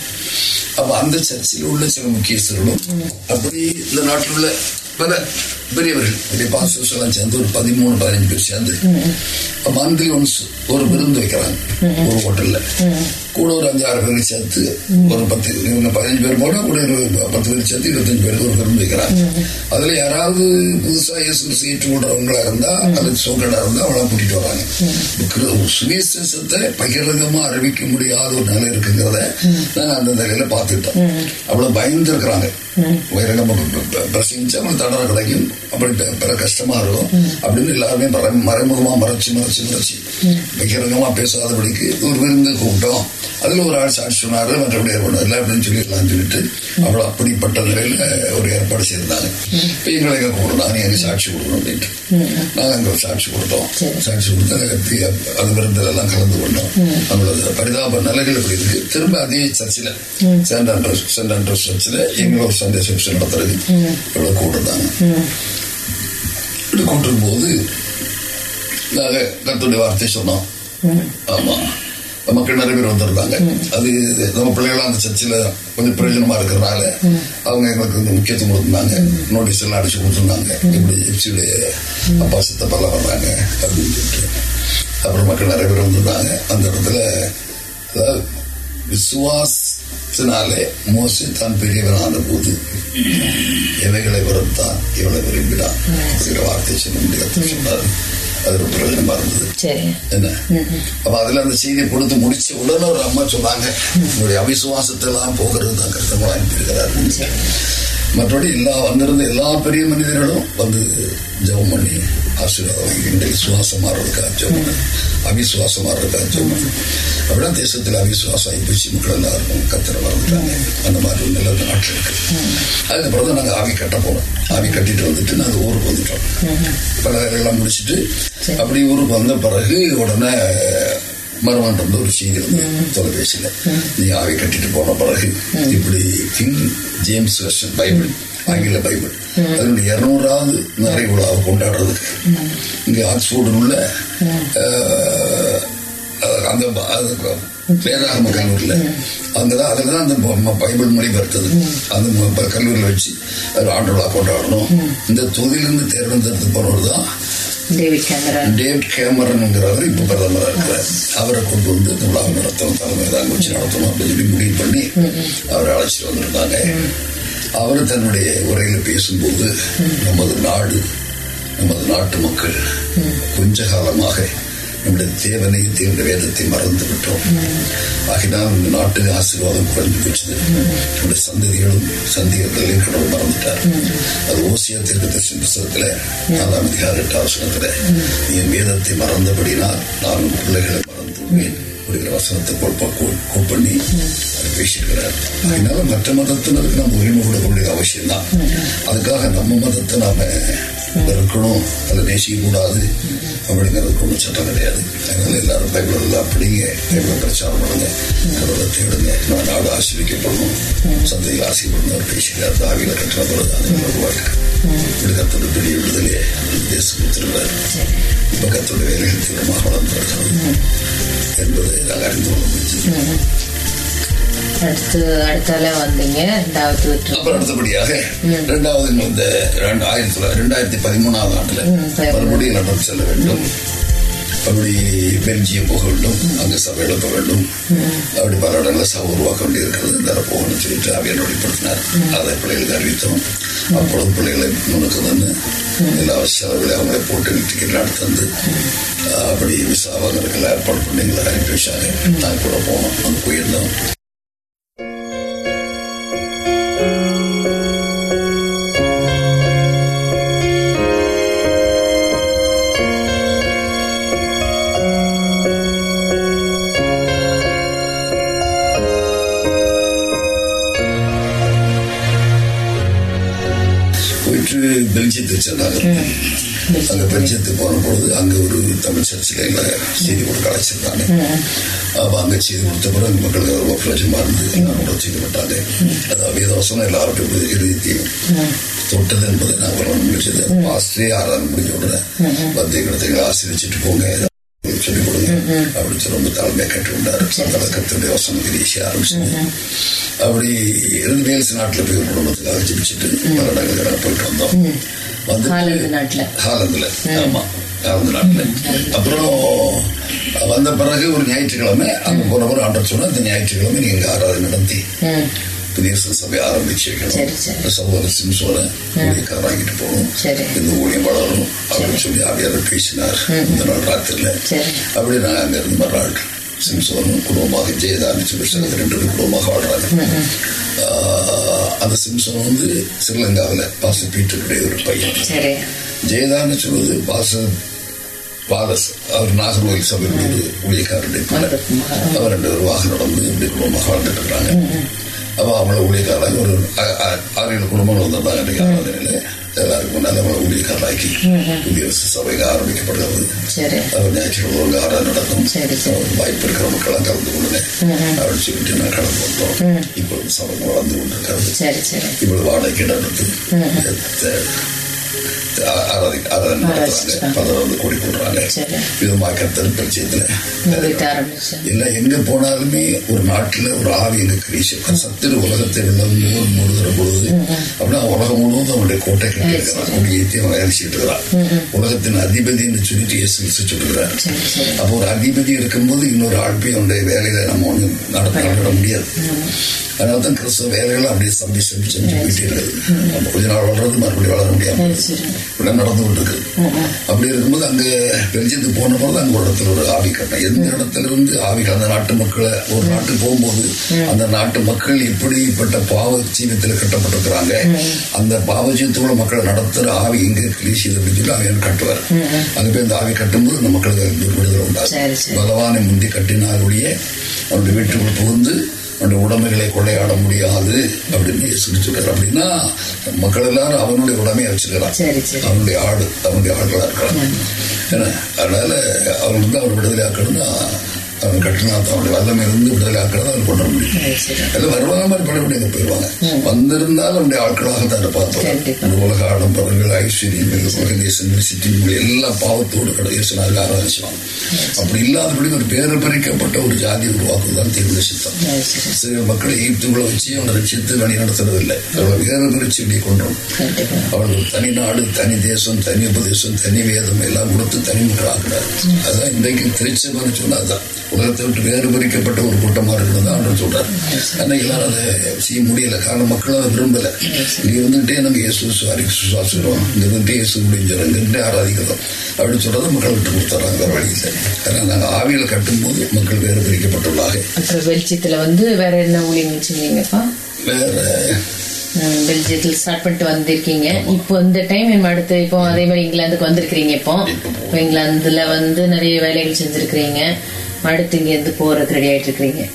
அப்ப அந்த சர்ச்சையில் உள்ள சில முக்கியஸ்தர்களும் அப்படி இந்த நாட்டில் உள்ள பல பெரியவர்கள். பெரிய பாஸ்டர்ஸ் எல்லாம் சேர்ந்து ஒரு பதிமூணு பதினஞ்சு பேர் சேர்ந்து மந்த்லி ஒன்ஸ் ஒரு விருந்து வைக்கிறாங்க. ஒரு ஹோட்டல்ல கூட ஒரு அஞ்சு ஆறு பேருக்கு சேர்த்து ஒரு பத்து பதினஞ்சு பேர் போனா கூட இருபது பத்து பேர் சேர்த்து இருபத்தஞ்சு பேருக்கு ஒரு விருந்து வைக்கிறாங்க. அதுல யாராவது புதுசா இயேசு கிறிஸ்து ஏற்றுக்கொள்றவங்களா இருந்தா அல்லது சோக்கடா இருந்தா அவங்கள கூட்டிட்டு வராங்க. சுவிசேஷத்தை பகிரங்கமா அறிவிக்க முடியாத ஒரு நிலை இருக்குங்கிறத நாங்க அந்த நிலையில பார்த்துட்டோம் அவ்வளவு பயந்து இருக்கிறாங்க உயரங்கமா பிரசங்கிச்சு தடவை கிடைக்கும் அப்படி பெ- கஷ்டமா இருக்கும். அப்படின்னு எல்லாருமே மறைமுகமா மறைச்சு மறைச்சு மறைச்சு. பகிரங்கமா பேசாதபடிக்கு ஒரு விருந்து கூப்பிட்டோம். அதுல ஒரு ஆள் சாட்சி சொன்னாரு மற்றபடி ஏற்பாடு இல்லை அப்படின்னு சொல்லிடலாம்னு சொல்லிட்டு அவ்வளவு அப்படிப்பட்ட நிலையில ஒரு ஏற்பாடு செய்திருந்தாங்க இப்ப எங்களை எங்க கூப்பிடுறாங்க நீங்க சாட்சி கொடுக்கணும் அப்படின்ட்டு. நாங்க அங்க சாட்சி கொடுத்தோம். சாட்சி கொடுத்து அது விருந்தில் எல்லாம் கலந்து கொண்டோம். அவங்களோட பரிதாப நிலைகள் இப்படி இருக்கு? திரும்ப அதே சர்ச்சில் சென்ட் ஆண்ட்ரஸ் சென்ட் ஆண்ட்ரஸ் சர்ச்சில் எங்களை ஒரு சண்டே செப்ஷன் நடத்துறது. இவ்வளவு கூட்டிருந்தாங்க இப்படி கூட்டும் போது நாங்க கத்துடைய வார்த்தை சொன்னோம். ஆமா. மக்கள் நிறைய பேர் வந்திருந்தாங்க. அது நம்ம பிள்ளைகளாம் அந்த சர்ச்சில் கொஞ்சம் பிரயோஜனமா இருக்கிறனால அவங்க எங்களுக்கு வந்து முக்கியத்துவம் கொடுத்துருந்தாங்க. நோட்டீஸ் எல்லாம் அடிச்சு கொடுத்துருந்தாங்க. இப்படி எப்சியுடைய அப்பா சித்தப்பெல்லாம் வர்றாங்க அப்படின்னு சொல்லிட்டு. அப்புறம் மக்கள் நிறைய பேர் வந்திருந்தாங்க. அந்த இடத்துல அதாவது விசுவாசத்தினாலே மோசி தான் பெரியவனான போது எவைகளை வெறுத்தான் இவளை விரும்பினான். அப்படிங்கிற வார்த்தை சொல்ல முடியாது. சொன்னார் அது ரொம்ப பிரயோஜனமா இருந்தது. என்ன? அப்ப அதுல அந்த செய்தியை கொடுத்து முடிச்ச உடனே ஒரு அம்மா சொன்னாங்க உங்களுடைய அவிசுவாசத்தை எல்லாம் போகிறது தான் கருத்தமாக அனுப்பியிருக்கிறார். மற்றபடி எல்லா வந்திருந்த எல்லா பெரிய மனிதர்களும் வந்து ஜெபம் பண்ணி ஆசீர்வாதம் வாங்கி இந்த விசுவாசம் மாறுறதுக்காக ஜெபம் பண்ணி அவிசுவாசம் மாறுறதுக்காக ஜெபம் அப்படின்னா தேசத்தில் அவிசுவாசம் ஆகி போச்சு மக்கள் எல்லாருக்கும் கத்திர வளர்ந்துட்டாங்க அந்த மாதிரி ஒரு நிலை நாட்டில் இருக்கு அதுக்கப்புறம் தான் நாங்கள் ஆவி கட்ட போனோம் ஆவி கட்டிட்டு வந்துட்டு நாங்கள் ஊருக்கு வந்துட்டோம் பல வேலையெல்லாம் முடிச்சுட்டு அப்படி ஊருக்கு வந்த பிறகு உடனே மருமன் ஒரு செய்தி வந்து தொலைபேசியில. நீ ஆவி கட்டிட்டு போன பிறகு இப்படி கிங் ஜேம்ஸ் வெர்ஷன் பைபிள் ஆங்கில பைபிள் அதனுடைய இருநூறாவது நிறைய விழாவை கொண்டாடுறதுக்கு இங்க ஆக்ஸ்போர்டில் உள்ள அந்த வேதாகம கல்லூரியில். அங்கதான் அதுல தான் அந்த பைபிள் மொழிபெயர்த்தது. அந்த ம- கல்லூரியில் வச்சு ஆண்டு விழா கொண்டாடணும். இந்த தொகுதியிலிருந்து தேர்ந்தெடுத்து போனவர் தான் டேவிட் கேமரன் கேமரன்ங்கிறவர் இப்ப பிரதமரா இருக்கிறார். அவரை கொண்டு வந்து இந்த விழாவை நடத்தணும் தலைமை தான் வச்சு நடத்தணும் அப்படின்னு சொல்லி முடிவு பண்ணி அவரை அழைச்சிட்டு வந்திருந்தாங்க. அவர் தன்னுடைய உரையில பேசும்போது நமது நாடு நமது நாட்டு மக்கள் கொஞ்ச காலமாக நம்முடைய தேவனை தேவனுடைய வேதத்தை மறந்து விட்டோம். ஆகினால் இந்த நாட்டு ஆசீர்வாதம் குறைந்து போச்சு நம்முடைய சந்ததிகளும் சந்தேகங்களையும் கடவுள் மறந்துட்டார். அது ஓசியா தீர்க்கதரிசன புத்தகத்துல நாலாம் அதிகார எட்டாம் வசனத்துல நீ என் வேதத்தை மறந்தபடினால் நான் பிள்ளைகளை மறந்து அப்படிங்கிற வசனத்தை கோட் பண்ணி பேசியிருக்கிறார். அதனால மற்ற மதத்தினருக்கு நம்ம உரிமை கொடுக்க வேண்டியது அவசியம் தான் அதுக்காக நம்ம மதத்தை நாம இருக்கணும் அதை நேசிக்க கூடாது. அப்படிங்கிறதுக்கு ஒன்றும் சட்டம் கிடையாது. அதனால எல்லாரும் பைபிள் அப்படிங்க. பைபிளை பிரச்சாரம் பண்ணுங்க. கடவுளை தேடுங்க. நான் நாடு ஆசிரியக்கப்படணும் சந்தையில் ஆசைப்படணும் அவர் பேசுகிறார் தாவியில கட்டின பிறகு அந்த உருவாக்கு இப்படி கத்தோட பெரிய விடுதலையே தேசம் கொடுத்துருக்கிறார். இப்போ கத்தோட வேலைகள் தீவிரமாக வளர்ந்து வருகிறது என்பதை நாங்கள் அறிந்து கொள்ள முடிஞ்சது. அடுத்து அடுத்தால வந்தீங்க. ரெண்டாவது அப்புறம் அடுத்தபடியாக இரண்டாவது இந்த ஆயிரத்தி ரெண்டாயிரத்தி பதிமூணாவது ஆண்டுல. மறுபடியும் லண்டன் செல்ல வேண்டும். அப்படி பெல்ஜியம் போக வேண்டும் அங்க சபை எழுப்ப வேண்டும். அப்படி பல இடங்களில் சபை உருவாக்க வேண்டியிருக்கிறது. இந்த போகணும்னு சொல்லிட்டு அவையன் வெளிப்படுத்தினார் அதை பிள்ளைகளுக்கு அறிவித்தோம். அப்பொழுது பிள்ளைகளை முன்னுக்கு வந்து எல்லா செலவுகளை அவங்களை போட்டு டிக்கெட் எடுத்து வந்து அப்படி விசாவங்களுக்கு ஏற்பாடு பண்ணி எங்களை அனுப்பி வச்சாங்க நான் கூட போனோம் அங்கே போயிருந்தோம். சொன்னாங்க அங்க பெல்ஜியத்துக்கு போன பொழுது அங்க ஒரு தமிழ் சர்ச்சில் எங்களை செய்தி கொடுக்க அழைச்சிருந்தாங்க. அப்ப அங்க செய்தி கொடுத்த பிறகு மக்களுக்கு ரொம்ப பிரயோஜனமா இருந்து செய்து விட்டாங்க அதாவது வேதவசனம் எல்லாருக்கும் இறுதியையும் தொட்டது என்பதை வரணும் முடிச்சது. ஆசிரியே ஆறாவது முடிஞ்ச உடனே வந்து எங்களை எங்களை ஆசீர்வச்சிட்டு போங்க சொல்லிக் கொடுங்க அப்படின்னு சொல்லி ரொம்ப தலைமையை கட்டுண்டாரு அந்த கத்துடைய வசனம் கிரீசி ஆரம்பிச்சு அப்படி இருந்து வேல்ஸ் நாட்டுல போய் குடும்பத்துக்காக ஜெபிச்சுட்டு பல இடங்களுக்கு போயிட்டு வந்தோம். வந்து ஹாலந்துல ஆமா. ஹாலந்து நாட்டுல. அப்புறம் வந்த பிறகு ஒரு ஞாயிற்றுக்கிழமை அங்க போன பிறகு ஆண்டர் சொன்னா இந்த ஞாயிற்றுக்கிழமை நீங்க ஆராதனை நடத்தி புதிய சபை ஆரம்பிச்சு சரி, வைக்கணும் சரி. சகோதர சிம்சோட ஊழியக்காராங்கிட்டு போகணும். இந்த ஊழியம் வளரணும். அப்படின்னு சொல்லி ஆவியாளர் பேசினார். இந்த நாள் ராத்திரில. அப்படி நாங்கள் அங்க இருந்து மறுநாள் சிம்சோனும் குடும்பமாக சொல்லி சில ரெண்டு பேரும் குடும்பமாக வாழ்றாங்க. அந்த சிம்சோன் வந்து ஸ்ரீலங்காவில் பாச பீட்டருடைய ஒரு பையன். சரி. ஜெயதான்னு சொல்வது? பாச பாலஸ் அவர் நாகர்கோவில் சபையுடைய ஒரு ஊழியக்காரருடைய அவர் ரெண்டு பேரும் வாகனம் நடந்து இப்படி குடும்பமாக வாழ்ந்துட்டு இருக்கிறாங்க அப்ப அவங்கள ஊழியக்காரராக ஒரு ஆறு ஏழு குடும்பங்கள் வந்திருந்தாங்க. அன்றைக்கு ஆராதனையில எல்லாருக்கும் முன்னால அவங்கள ஊழியக்காரராக்கி புதிய சபைகள் ஆரம்பிக்கப்படுகிறது சரி அவர் ஞாயிற்றுக்கிழமை ஒரு ஆராதனை நடக்கும் சரி, சரி. அவர் வாய்ப்பு இருக்கிற மக்கள் நடத்துறாங்க பதினொன்று கோடி கொடுறாங்க சரி. விதமாக கத்தல் பரிச்சயத்துல எங்க போனாலுமே ஒரு நாட்டுல ஒரு ஆவி எங்க கிரீஷ் சத்திர உலகத்தை வெள்ளம் மூடுகிற பொழுது அப்படின்னா உலகம் முழுவதும் அவனுடைய கோட்டை கட்டியிருக்கிறான் அவனுடைய அவன் அழிச்சிட்டு இருக்கிறான் உலகத்தின் அதிபதி என்று சொல்லிட்டு இயேசு அப்போ ஒரு அதிபதி இருக்கும்போது இன்னொரு ஆள் போய் அவனுடைய வேலையில நம்ம நடத்த நடத்த முடியாது அதனால தான் கிறிஸ்துவ வேலைகளை அப்படியே சம்பி செஞ்சு செஞ்சு போயிட்டே இருக்குது. நம்ம கொஞ்ச நாள் வளர்றது மறுபடியும் வளர இப்படிலாம் நடந்து கொண்டிருக்கு. அப்படி இருக்கும்போது அங்க பெல்ஜியத்துக்கு போன போது அங்க ஒரு இடத்துல ஒரு ஆவி கட்டம் எந்த இடத்துல இருந்து ஆவிகள் அந்த நாட்டு மக்களை ஒரு நாட்டுக்கு போகும்போது அந்த நாட்டு மக்கள் எப்படிப்பட்ட பாவ ஜீவத்தில் கட்டப்பட்டிருக்கிறாங்க அந்த பாவ ஜீவத்துக்குள்ள மக்களை நடத்துற ஆவி எங்க கிளீசியது அப்படின்னு சொல்லி ஆவியன் கட்டுவார். அங்க போய் அந்த ஆவி கட்டும்போது அந்த மக்களுக்கு விடுதலை உண்டாகும். பகவானை முந்தி கட்டினாருடைய அவருடைய வீட்டுக்குள் புகுந்து அவனுடைய உடைமைகளை கொள்ளையாட முடியாது அப்படின்னு சொல்லி சொல்றாரு. அப்படின்னா மக்கள் எல்லாரும் அவனுடைய உடைமையை சரி அவனுடைய ஆடு அவனுடைய ஆடுகளா இருக்கலாம். ஏன்னா அதனால அவன் வந்து அவர் விடுதலை ஆக்கணும்னா அவன் கட்டினா அவனுடைய வல்லமை இருந்து விடுதலை ஆக்கிறது அவன் வர முடியும் எல்லாம் வருவாங்க மாதிரி படப்படி போயிடுவாங்க வந்திருந்தால் அவனுடைய ஆட்களாக தான். இந்த உலக ஆடம்பரங்கள் ஐஸ்வர்யங்கள் உலக சிட்டிகள் எல்லாம் பாவத்தோடு கடைசினாக ஆராய்ச்சிவாங்க அப்படி இல்லாதபடி ஒரு பேரு பறிக்கப்பட்ட ஒரு ஜாதி உருவாக்குவதுதான் தீர்வு சித்தம் சில மக்களை ஈர்த்துக்குள்ள வச்சு அவனை ரட்சித்து வழி நடத்துறது இல்லை அவளை வேறு பிரிச்சு இப்படி கொண்டோம் அவளுக்கு தனி நாடு தனி தேசம் தனி உபதேசம் தனி வேதம் எல்லாம் கொடுத்து தனி மக்கள் ஆக்குறாரு. அதான் இன்றைக்கு திருச்சபைன்னு சொன்னா அதான் உலகத்தை விட்டு வேறு பிரிக்கப்பட்ட ஒரு கூட்டமா இருக்கிறது ஆண்டு சொல்றாரு. ஆனா எல்லாரும் அதை செய்ய முடியல. காரணம் மக்கள் அதை விரும்பல. இங்க இருந்துகிட்டே நம்ம இயேசு சுவாரி சுவாசிக்கிறோம் இங்க இருந்துட்டே இயேசு முடிஞ்சிடும் இங்க இருந்தே ஆராதிக்கிறோம். அப்படின்னு சொல்றதை மக்கள் விட்டு கொடுத்துறாங்க வேற வழி இல்லை. அதனால நாங்க ஆவியில கட்டும்போது மக்கள் வேறு பிரிக்கப்பட்டுள்ளாக பெல்ஜியத்துல வந்து வேற என்ன ஊழியங்கள் செஞ்சீங்கப்பா வேற பெல்ஜியத்தில் ஸ்டார்ட் பண்ணிட்டு வந்திருக்கீங்க. இப்போ இந்த டைம் அடுத்து? இப்போ அதே மாதிரி இங்கிலாந்துக்கு வந்திருக்கிறீங்க இப்போ இங்கிலாந்துல வந்து நிறைய வேலைகள் செஞ்சிருக்கிறீங்க. அடுத்து இங்க இருந்து போறதுக்கு ரெடி ஆயிட்டு பெல்ஜியம்.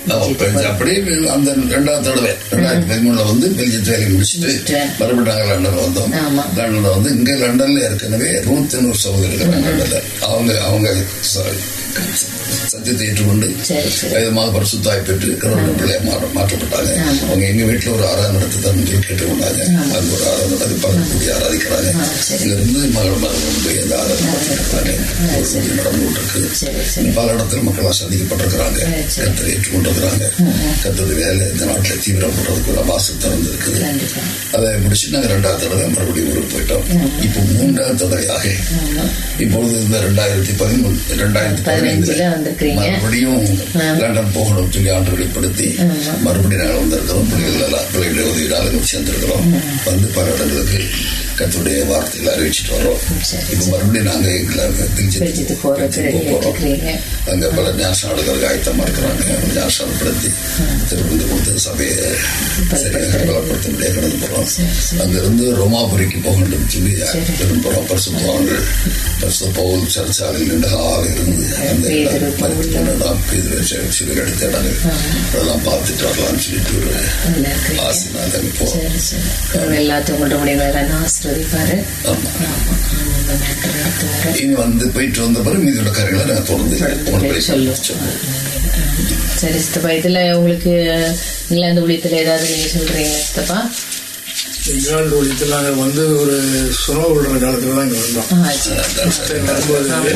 அப்படியே அந்த ரெண்டாவது தடவை ரெண்டாயிரத்தி பதிமூணுல வந்து பெல்ஜியத்து வேலையை முடிச்சுட்டு. மறுபடியும் நாங்க லண்டன் வந்தோம் ஆமா. லண்டன்ல வந்து இங்க லண்டன்ல ஏற்கனவே நூத்தி நூறு சகோதரர்கள் லண்டன்ல அவங்க அவங்க ச- சத்தியத்தை ஏற்றுக்கொண்டு வேதமாக பரிசுத்தாய் பெற்று கடவுள் பிள்ளைய மாற- மாற்றப்பட்டாங்க. அவங்க எங்க வீட்டுல ஒரு ஆறாம் நடத்தி தான் கேட்டுக்கொண்டாங்க. அங்க ஒரு ஆறாம் நடத்தி கூடி ஆராதிக்கிறாங்க. இங்க இருந்து மகள் மகள் போய் அந்த ஆராதனை கூடி நடந்து கொண்டிருக்கு பல இடத்துல மக்கள் சந்திக்கப்பட்டிருக்கிறாங்க. கத்தரை ஏற்றுக்கொண்டிருக்கிறாங்க. கத்தோட வேலை இந்த நாட்டில் தீவிரம் போடுறதுக்கு ஒரு வாசல் திறந்து இருக்குது கண்டிப்பா. அதை முடிச்சு நாங்க ரெண்டாவது தடவை மறுபடியும் ஊருக்கு போயிட்டோம். இப்போ மூன்றாவது தடவையாக இப்பொழுது இந்த ரெண்டாயிரத்தி பதிமூணு ரெண்டாயிரத்தி பதினஞ்சுல வந்திருக்கிறீங்க மறுபடியும் லண்டன் போகணும் சொல்லி ஆண்டு வெளிப்படுத்தி மறுபடியும் நாங்கள் வந்திருக்கிறோம். பிள்ளைகள் எல்லாம் பிள்ளைகளை உதவியாளர்கள் சேர்ந்திருக்கிறோம் வந்து பல இடங்களுக்கு கத்துடைய வார்த்தைகளை அறிவிச்சிட்டு வரோம். இப்போ மறுபடியும் நாங்க திருச்சி ஆயிட்டுருக்கிறீங்க அங்க பல ஞானசாடுகள் ஆயத்தமா இருக்கிறாங்க. ஞானசாடப்படுத்தி திருப்பதி கொடுத்து சபையை சரியாக பலப்படுத்த முடியாது. கடந்து போறோம். அங்கிருந்து ரோமாபுரிக்கு போகணும் சொல்லி. விரும்புகிறோம் பரிசுத்தவான்கள் பரிசு பவுல் சர்ச்சாலையில் ஆள் இருந்து பேதுரு, அதெல்லாம் பார்த்துட்டு வரலாம்னு சொல்லிட்டு ஒரு ஆசைனால கடவுள் எல்லாத்தையும் உங்களோட முடிவுகளை ஆசிர்வதிப்பாரு இனி வந்து போயிட்டு வந்த பிறகு மீதியோட காரியங்களை நான் தொடர்ந்து சரி சித்தப்பா இதுல உங்களுக்கு இங்கிலாந்து ஊழியத்துல ஏதாவது நீங்க சொல்றீங்க சித்தப்பா இங்கிலாந்து ஒழியத்தில் நாங்கள் வந்து ஒரு சுனோ விடுற காலத்துல தான் இங்கே வந்தோம்.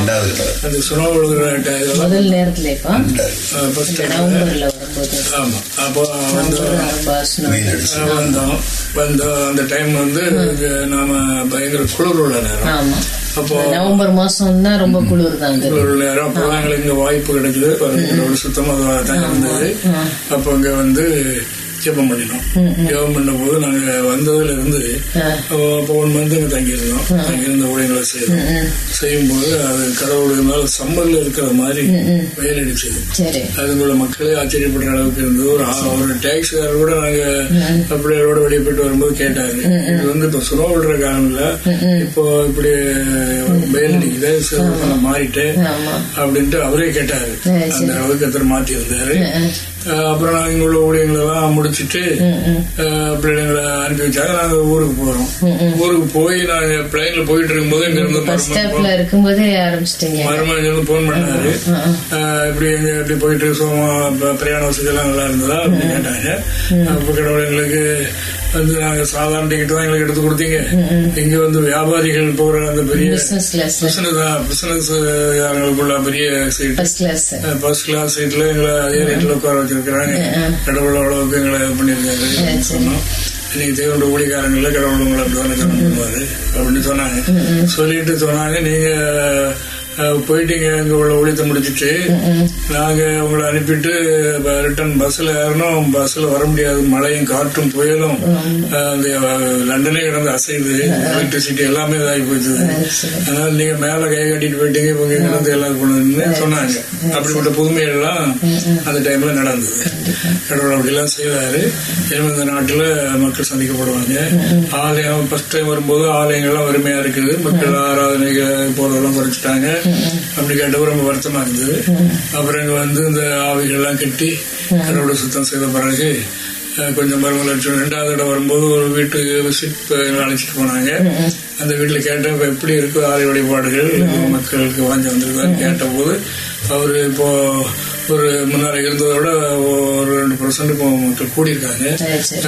தடவை. அந்த விடுற இதெல்லாம் முதல் வரும்போது. ஆமாம் அப்போ வந்தோம். வந்தோம் அந்த டைம் வந்து நாம பயங்கர குளிர் உள்ள நேரம். ஆமா. அப்போ நவம்பர் மாசம் தான் ரொம்ப குளிர் தான் குளிர் உள்ள நேரம். அப்போ எங்களுக்கு இங்கே வாய்ப்பு கிடைக்குது. சுத்தமாக தான் இருந்தது அப்போ இங்கே வந்து ஜெபம் பண்ணினோம் ஜெபம் பண்ண போது நாங்கள் வந்ததுல இருந்து ஆ. அப்போ ஒன் மந்த் இங்கே தங்கியிருந்தோம். தங்கியிருந்த ஊழியங்களை செய்தோம். செய்யும்போது அது கடவுளுடைய மேல சம்மர்ல இருக்கிற மாதிரி வெயில் அடிச்சது சரி. அதுக்குள்ள மக்களே ஆச்சரியப்படுற அளவுக்கு இருந்தது. ஒரு ஒரு டாக்ஸிக்காரர் கூட நாங்க அப்படியோட வெளியே போயிட்டு வரும்போது கேட்டாரு. இது வந்து இப்ப சுனோ விடுற இல்ல இப்போ இப்படி வெயில் அடிக்குது நான் மாறிட்டேன் அப்படின்ட்டு அவரே கேட்டாரு. அந்த அளவுக்கு எத்தனை மாத்தி இருந்தாரு. அப்புறம் நாங்க இங்க உள்ள ஊழியங்களை எல்லாம் முடிச்சிட்டு பிள்ளைங்களை அனுப்பி வச்சாங்க நாங்க ஊருக்கு போறோம். ஊருக்கு போய் நாங்க பிளைன்ல போயிட்டு இருக்கும்போது இங்க இருந்து இருக்கும்போதே ஆரம்பிச்சிட்டீங்க. மருமகன் வந்து போன் பண்ணாரு. இப்படி எங்க இப்படி போயிட்டு சோமா ப- பிரயாண வசதி எல்லாம் நல்லா இருந்ததா? அப்படின்னு கேட்டாங்க. அப்ப கடவுள் எங்களுக்கு வந்து நாங்க சாதாரண டிக்கெட் தான் எங்களுக்கு எடுத்து கொடுத்தீங்க. இங்க வந்து வியாபாரிகள் போற அந்த பெரிய பிசினஸ் கிளாஸ் பிசினஸ் பிசினஸ் ஆளுங்களுக்குள்ள பெரிய சீட் ஃபர்ஸ்ட் கிளாஸ் சீட்ல எங்களை அதே ரேட்ல உட்கார வச்சிருக்கிறாங்க. கடவுள் அவ்வளவுக்கு எங்களை இது பண்ணிருக்காரு சொன்னோம். இன்னைக்கு தேவனுடைய ஊழியக்காரங்கள கடவுள் உங்களை அப்படிதானே பண்ணுவாரு அப்படின்னு சொன்னாங்க. சொல்லிட்டு சொன்னாங்க நீங்க போயிட்டீங்க. இங்க உள்ள ஊழியத்தை முடிச்சிட்டு நாங்க உங்களை அனுப்பிட்டு ரிட்டர்ன் பஸ்ல ஏறணும். பஸ்ல வர முடியாது. மழையும் காற்றும் புயலும் அந்த லண்டனே கிடந்து அசைது எலக்ட்ரிசிட்டி எல்லாமே இதாகி போயிடுது. அதனால நீங்க மேல கை கட்டிட்டு போயிட்டீங்க. இப்ப இங்க கிடந்து எல்லாம் சொன்னாங்க. அப்படிப்பட்ட புதுமைகள் எல்லாம் அந்த டைம்ல நடந்தது. கடவுள் அப்படிலாம் செய்வாரு. இந்த நாட்டுல மக்கள் சந்திக்கப்படுவாங்க. ஆலயம் ஃபர்ஸ்ட் டைம் வரும்போது ஆலயங்கள்லாம் வறுமையா இருக்குது. மக்கள் ஆராதனைகள் போறதெல்லாம் குறைச்சிட்டாங்க. அப்படி கேட்டப்போ ரொம்ப வருத்தமா இருந்தது. அப்புறம் இங்க வந்து இந்த ஆவிகள்லாம் கட்டி கடவுளை சுத்தம் செய்த பிறகு கொஞ்சம் மருமகள் அடிச்சு ரெண்டாவது இடம் வரும்போது ஒரு வீட்டுக்கு விசிட் அழைச்சிட்டு போனாங்க. அந்த வீட்டுல கேட்டேன் இப்ப எப்படி இருக்கு ஆலை வழிபாடுகள் மக்களுக்கு வாங்கி வந்திருக்கான்னு கேட்ட போது அவரு இப்போ ஒரு முன்னாடி இருந்ததை விட ஒரு ரெண்டு பர்சன்ட் இப்போ மக்கள் கூடியிருக்காங்க.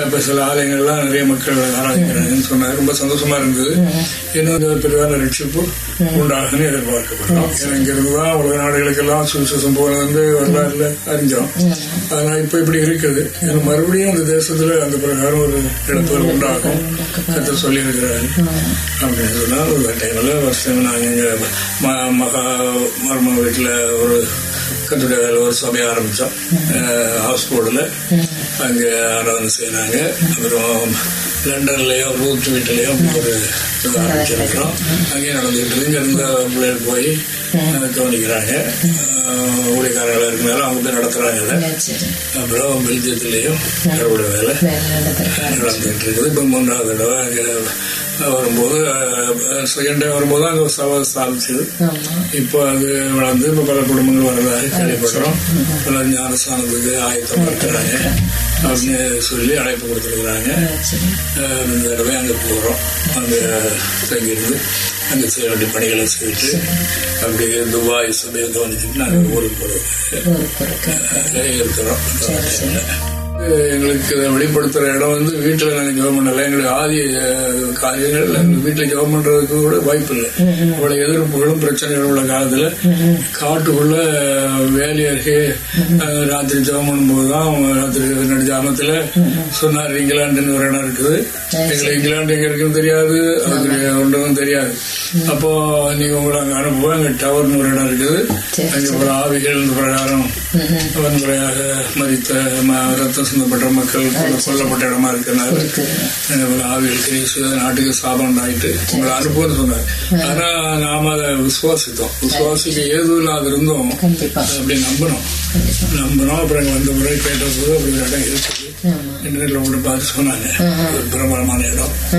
இப்ப சில ஆலயங்கள்லாம் நிறைய மக்கள் ஆராதிக்கிறாங்கன்னு சொன்னாங்க. ரொம்ப சந்தோஷமா இருந்தது. இன்னும் இந்த பெரிதான ரட்சிப்பு உண்டாகுன்னு எதிர்பார்க்கப்படுறோம். ஏன்னா இங்க இருந்துதான் உலக நாடுகளுக்கெல்லாம் சுவிசேஷம் போனது வந்து வரலாறுல அறிஞ்சோம். அதனால இப்ப இப்படி இருக்குது. ஏன்னா மறுபடியும் அந்த தேசத்துல அந்த பிரகாரம் ஒரு இடத்துல உண்டாகும். கத்த சொல்லி இருக்கிறாரு அப்படின்னு சொன்னா ஒரு டைம்ல வருஷம் நாங்க இங்க ம- மகா மர்ம வீட்டுல ஒரு வேலை ஒரு சபையை ஆரம்பிச்சோம். ஹவுஸ் போர்டுல அங்க ஆராதனை செய்யறாங்க. அப்புறம் லண்டன்லயும் ரூத் வீட்டுலயும் ஒரு ஆரம்பிச்சிருக்கிறோம். அங்கேயும் நடந்துகிட்டு இருக்கு. இங்க இருந்த பிள்ளைகள் போய் கவனிக்கிறாங்க. அஹ், ஊழியக்காரங்களா இருக்கனால அவங்க போய் நடத்துறாங்க இதை. அப்புறம் பெல்ஜியத்திலையும் கடவுளுடைய வேலை. நடந்துகிட்டு இருக்குது. இப்போ மூன்றாவது தடவை அங்கே வரும்போது செகண்ட் வரும்போது அங்கே ஸ்தாபிச்சது. ஆமா இப்போ அது வளர்ந்து இப்போ பல குடும்பங்கள் வரதாக கேள்விப்படுறோம் பல ஞானஸ்தானத்துக்கு ஆயத்தம் இருக்கிறாங்க அப்படின்னு சொல்லி அழைப்பு கொடுத்துருக்குறாங்க. இந்த தடவை அங்கே போகிறோம் அங்கே தங்கியிருந்து அங்கே செய்ய வேண்டிய பணிகளை செய்துட்டு அப்படியே துபாய் சபையை கவனிச்சுட்டு நாங்கள் ஊருக்கு போகிறோம் இருக்கிறோம். எங்களுக்கு வெளிப்படுத்துற இடம் வந்து வீட்டுல நாங்க ஜெபம் பண்ணல. எங்களுக்கு ஆதி காரியங்கள் எங்க வீட்டுல ஜெபம் பண்றதுக்கு கூட வாய்ப்பு இல்லை. அவ்வளவு எதிர்ப்புகளும் பிரச்சனைகளும் உள்ள காலத்துல காட்டுக்குள்ள வேலி அருகே ராத்திரி ஜெபம் பண்ணும்போதுதான் ராத்திரி நடுஜாமத்துல சொன்னார் இங்கிலாந்துன்னு ஒரு இடம் இருக்குது. எங்களுக்கு இங்கிலாந்து எங்க இருக்குன்னு தெரியாது. அதுக்கு ஒன்றும் தெரியாது. அப்போ நீங்க உங்களை அங்க அனுப்புவோம் அங்க டவர்னு ஒரு இடம் இருக்குது. அங்க ஒரு ஆவிகள் பிரகாரம் வன்முறையாக மறித்த ம- சிந்தப்பட்ட மக்கள் கொல்ல- கொல்லப்பட்ட இடமா இருக்கிறனால இருக்குது இந்த போல ஆவிகள் கிரீசு நாட்டுக்கு சாபம் ஆயிட்டு உங்களை அனுப்புன்னு சொன்னார். ஆனா நாம அதை விசுவாசித்தோம். விசுவாசிக்க ஏதும் இல்லாத இருந்தோம் அப்படி நம்பினோம். நம்பினோம். அப்புறம் இங்க வந்த முறை கேட்டபோது அப்படி ஒரு இடம் இருக்குது. இன்டர்நெட்ல கூட பார்த்து சொன்னாங்க. பிரபலமான இடம்.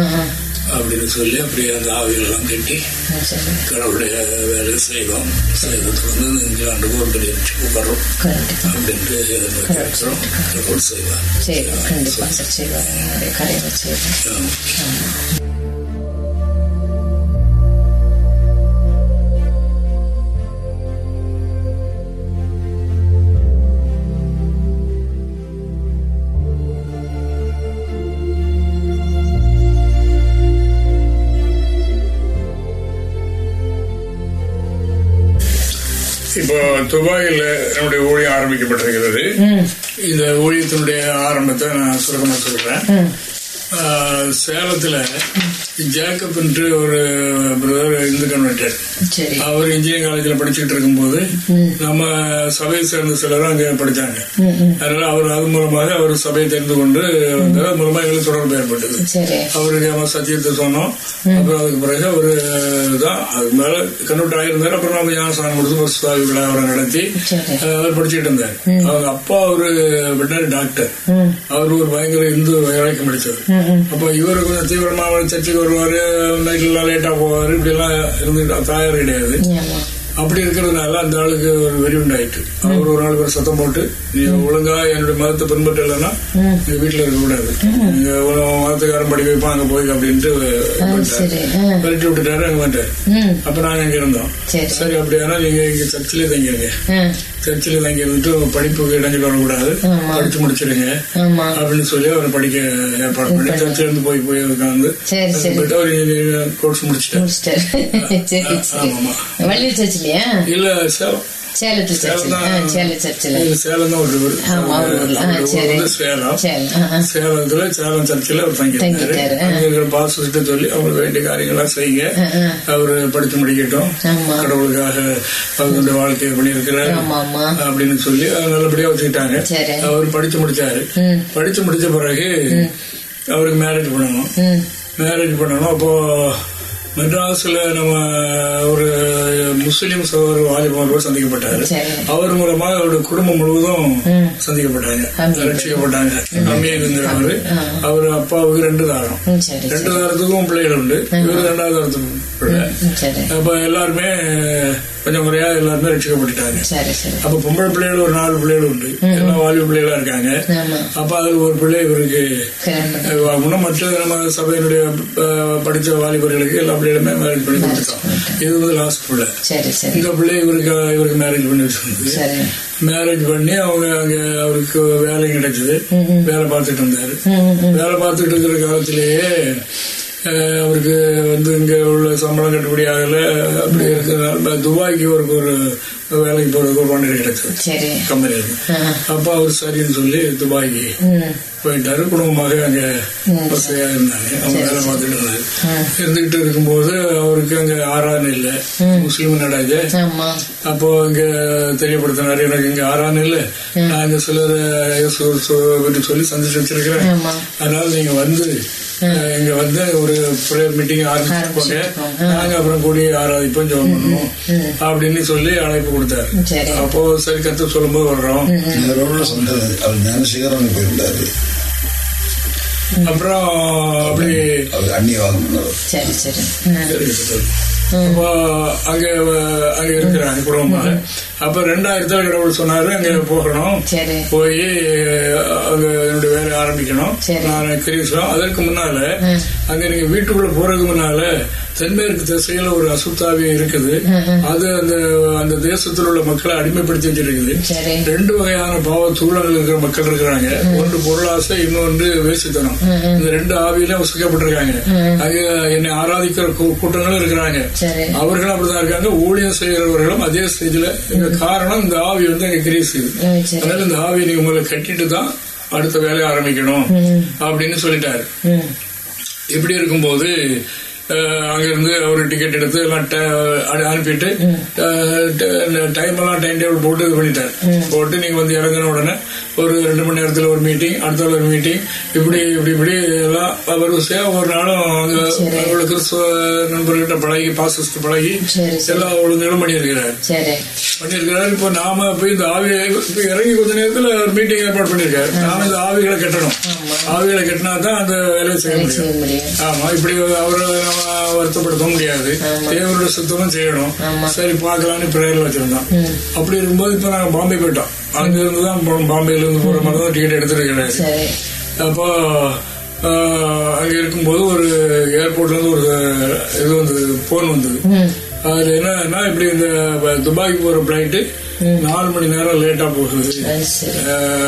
அப்படின்னு சொல்லி அப்படியே அந்த ஆவிகளெல்லாம் கட்டி ஆ, சரி கடவுளுடைய வேலை செய்தோம் செய்ததுக்கு வந்து இங்கிலாண்டுக்கு ஒரு பெரிய கூப்பிடுறோம் கண்டிப்பா அப்படின்ட்டு கேட்கிறோம் கடவுள் செய்வார் துபாயில நம்முடைய ஊழியம் ஆரம்பிக்கப்பட்டிருக்கிறது. இந்த ஊழியத்தினுடைய ஆரம்பத்தை நான் சுருக்கமா சொல்றேன். சேலத்துல ஜேக்கப் என்று ஒரு பிரதர் இந்து கன்வெர்டட் சரி. அவர் இன்ஜினியரிங் காலேஜ்ல படிச்சுட்டு இருக்கும்போது நம்ம சபையை சேர்ந்த சிலரும் அங்க படிச்சாங்க. அதனால அவர் அது மூலமாக அவர் சபையை தெரிந்து கொண்டு வந்தார். அது மூலமா எங்களுக்கு தொடர்பு ஏற்பட்டது. அவருக்கு நம்ம சத்தியத்தை சொன்னோம். அப்புறம் அதுக்கு பிறகு அவரு தான் அது மேல கன்வெர்ட் ஆயிருந்தாரு. அப்புறம் நம்ம ஞானஸ்தானம் கொடுத்து ஒரு சுதாவி விழா அவரை நடத்தி அவர் படிச்சுட்டு இருந்தார். அவங்க அப்பா ஒரு வெட்டரி டாக்டர். அவர் ஒரு பயங்கர இந்து வைராக்கியம் ம். அப்போ இவரு கொஞ்சம் தீவிரமா அவர் சர்ச்சுக்கு வருவாரு லேட்டா போவாரு இப்படி எல்லாம் இருந்துட்டு தாயார் கிடையாது. அப்படி இருக்கிறதுனால அந்த ஆளுக்கு ஒரு வெறி உண்டாயிட்டு. அவர் ஒரு நாள் பேர் சத்தம் போட்டு நீ ஒழுங்கா என்னுடைய மதத்தை பின்பற்றலைன்னா ம். நீங்க வீட்டுல இருக்க கூடாது. மதத்துக்காரன் படிக்க வைப்பான் அங்க போய் அப்படின்ட்டு விரட்டி விட்டுட்டாரு அங்க வந்துட்டாரு. ம். அப்ப நாங்க அங்க இருந்தோம். சரி. அப்படியானா நீங்க இங்க சர்ச்சிலே தங்கிருங்க. சர்ச்சில் இருந்துட்டு உங்க படிப்புக்கு இடைஞ்சல் வரக்கூடாது. படிச்சு முடிச்சிருங்க. ஆமா. அப்படின்னு சொல்லி அவரை படிக்க ஏற்பாடு பண்ணி சர்ச்சில் இருந்து போய் போய் உட்காந்து கோர்ஸ் சர்ச்சிலையா இல்ல சேலம் சேலத்தில் சர்ச்சில். சேலம் சர்ச்சில். இது சேலம் தான் ஒரு ஊர். ஆமா, ஒரு ஊர்ல. ஆ, அவருடைய ஊர் சரி. வந்து சேலம். சேலம். சேலத்துல சேலம் சர்ச்சில் அவர் தங்கிட்டாரு. அங்க இருக்கிற பாஸ்டர்கிட்ட சொல்லி அவருக்கு வேண்டிய காரியங்கள்லாம் செய்யுங்க. அவரு படிச்சு முடிக்கட்டும். கடவுளுக்காக அவருடைய வாழ்க்கையை பண்ணியிருக்கிறார் அப்படின்னு சொல்லி நல்லபடியா வச்சுக்கிட்டாங்க அவர் படிச்சு முடிச்சாரு. படிச்சு முடிச்ச பிறகு அவருக்கு மேரேஜ் பண்ணணும். மேரேஜ் பண்ணணும். அப்போ மெட்ராஸ்ல நம்ம ஒரு முஸ்லிம் சகோதர வாலிபர் சந்திக்கப்பட்டாரு. அவர் மூலமா அவருடைய குடும்பம் முழுவதும் சந்திக்கப்பட்டாங்க. ரட்சிக்கப்பட்டாங்க. அமீனுங்கிறவரு அவர். அப்பாவுக்கு ரெண்டு தாரம். ரெண்டு தாரத்துக்கும் பிள்ளைகள் உண்டு. இவர் ரெண்டாவது தாரத்துக்கும் பிள்ளை. அப்ப எல்லாருமே கொஞ்சம் முறையா எல்லாருமே ரட்சிக்கப்பட்டுட்டாங்க அப்ப பொம்பளை பிள்ளைகள் ஒரு நாலு பிள்ளைகள் உண்டு. எல்லாம் வாலிப பிள்ளைகளா இருக்காங்க. அப்ப அதுல ஒரு பிள்ளை இவருக்கு மற்ற நம்ம சபையினுடைய படிச்ச வாலிபர்களுக்கு எல்லா பிள்ளைகளுமே மேரேஜ் பண்ணி கொடுத்துட்டோம். இது வந்து லாஸ்ட் பிள்ளை. இந்த பிள்ளை இவருக்கு இவருக்கு மேரேஜ் பண்ணி வச்சிருந்தது. சரி. மேரேஜ் பண்ணி அவங்க அங்க அவருக்கு வேலை கிடைச்சது. வேலை பார்த்துட்டு இருந்தாரு. வேலை பார்த்துட்டு இருக்கிற காலத்திலேயே அவருக்கு வந்து இங்க உள்ள சம்பளம் கட்டுப்படி ஆகல. அப்படி இருக்கிறதுனால துபாய்க்கு அவருக்கு ஒரு வேலைக்கு போறதுக்கு ஒரு பண்டிகை கிடைச்சது சரி. கம்பெனி இருக்கு. ஆ. அப்ப அவர் சரின்னு சொல்லி துபாய்க்கு போயிட்டாரு. குடும்பமாக அங்க. வசதியா இருந்தாங்க அவங்க வேலை பார்த்துட்டு இருந்தாரு ம் இருந்துகிட்டு இருக்கும்போது அவருக்கு அங்க ஆறான் இல்ல. முஸ்லீம் நடாஜ. ஆமா. அப்போ இங்க தெரியப்படுத்தினாரு எனக்கு இங்க ஆறான் இல்ல. நான் இங்க சிலர் சொல்லி சந்திச்சு வச்சிருக்கிறேன். அதனால நீங்க வந்து இங்க வந்து ஒரு ப்ரேயர் மீட்டிங் ஆரம்பிச்சுக்கோங்க. நாங்க அப்புறம் கூடி ஆராதிப்போம் ஜெபம் பண்ணுவோம். அப்படின்னு சொல்லி அழைப்பு கொடுத்தாரு. அப்போ சரி கத்து சொல்லும்போது வர்றோம். இவரோட சொன்னது அவர் ஞானசேகரன் போயிருந்தாரு அப்புறம் அப்படி அவர் அந்நியவாகம் பண்ணவர் சரி சரி. அங்க அங்க இருக்கிறாங்க குடும்பமாக அப்ப ரெண்டாயிரத்துல கடவுள் சொன்னாரு அங்க போகணும். போய் அங்க என்னுடைய வேலையை ஆரம்பிக்கணும். நான் கிரீசம் அதற்கு முன்னால. அங்க நீங்க வீட்டுக்குள்ள போறதுக்கு முன்னால தென்மேற்கு திசையில ஒரு அசுத்தாவி இருக்குது. அது அந்த அந்த தேசத்தில் உள்ள மக்களை அடிமைப்படுத்தி வச்சிருக்குது. சரி. ரெண்டு வகையான பாவ சூழல் இருக்கிற மக்கள் இருக்கிறாங்க. ஒன்று பொருளாசை இன்னொன்று வேசித்தனம். இந்த ரெண்டு ஆவியில வசிக்கப்பட்டிருக்காங்க. அங்க என்னை ஆராதிக்கிற கூட்டங்களும் இருக்கிறாங்க. அவர்களும் அப்படிதான் இருக்காங்க. ஊழியம் செய்கிறவர்களும் அதே ஸ்டேஜ்ல இந்த காரணம் இந்த ஆவி வந்து அங்க ம், சரி. அதனால இந்த ஆவி நீங்க உங்களை கட்டிட்டு தான் அடுத்த வேலையை ஆரம்பிக்கணும். அப்படின்னு சொல்லிட்டாரு. இப்படி இருக்கும்போது அங்கிருந்து அவர் டிக்கெட் எடுத்து எல்லாம் அனுப்பிட்டு டைம் எல்லாம் டைம் டேபிள் போட்டு இது பண்ணிட்டார். போட்டு நீங்க வந்து இறங்கின உடனே ஒரு ரெண்டு மணி நேரத்துல ஒரு மீட்டிங் அடுத்த ஒரு மீட்டிங் இப்படி இப்படி இப்படி எல்லாம் ஒரு நாளும் அங்க சரி. அவங்கள கிறிஸ்துவ நண்பர்கிட்ட பழகி பாசிஸ்ட் பழகி சரி சரி. எல்லா ஒழுங்குகளும் பண்ணியிருக்கிறார். பண்ணியிருக்கிறாரு. இப்போ நாம போய் இந்த ஆவியை இப்ப இறங்கி கொஞ்ச நேரத்துல ஒரு மீட்டிங் ஏற்பாடு பண்ணியிருக்காரு. நாம இந்த ஆவிகளை கட்டணும். ஆவிகளை கட்டினா தான் அந்த வேலையை செய்ய முடியும். ஆமா இப்படி அவரை நம்ம வருத்தப்படுத்த முடியாது. தேவரோட சுத்தமும் செய்யணும். சரி பார்க்கலாம்னு பிரேயர்ல வச்சிருந்தோம் அப்படி இருக்கும்போது இப்ப நாங்க பாம்பே போயிட்டோம். அங்க இருந்து தான். பாம்பேல போற மாதிரி தான் டிக்கெட் எடுத்துருக்கிறேன் சரி. அப்போ அங்க இருக்கும்போது ஒரு ஏர்போர்ட்ல இருந்து ஒரு இது வந்தது போன் வந்தது. ம் அதுல என்னன்னா இப்படி இந்த துபாய்க்கு போற பிளைட்டு நாலு மணி நேரம் லேட்டா போகுது. அது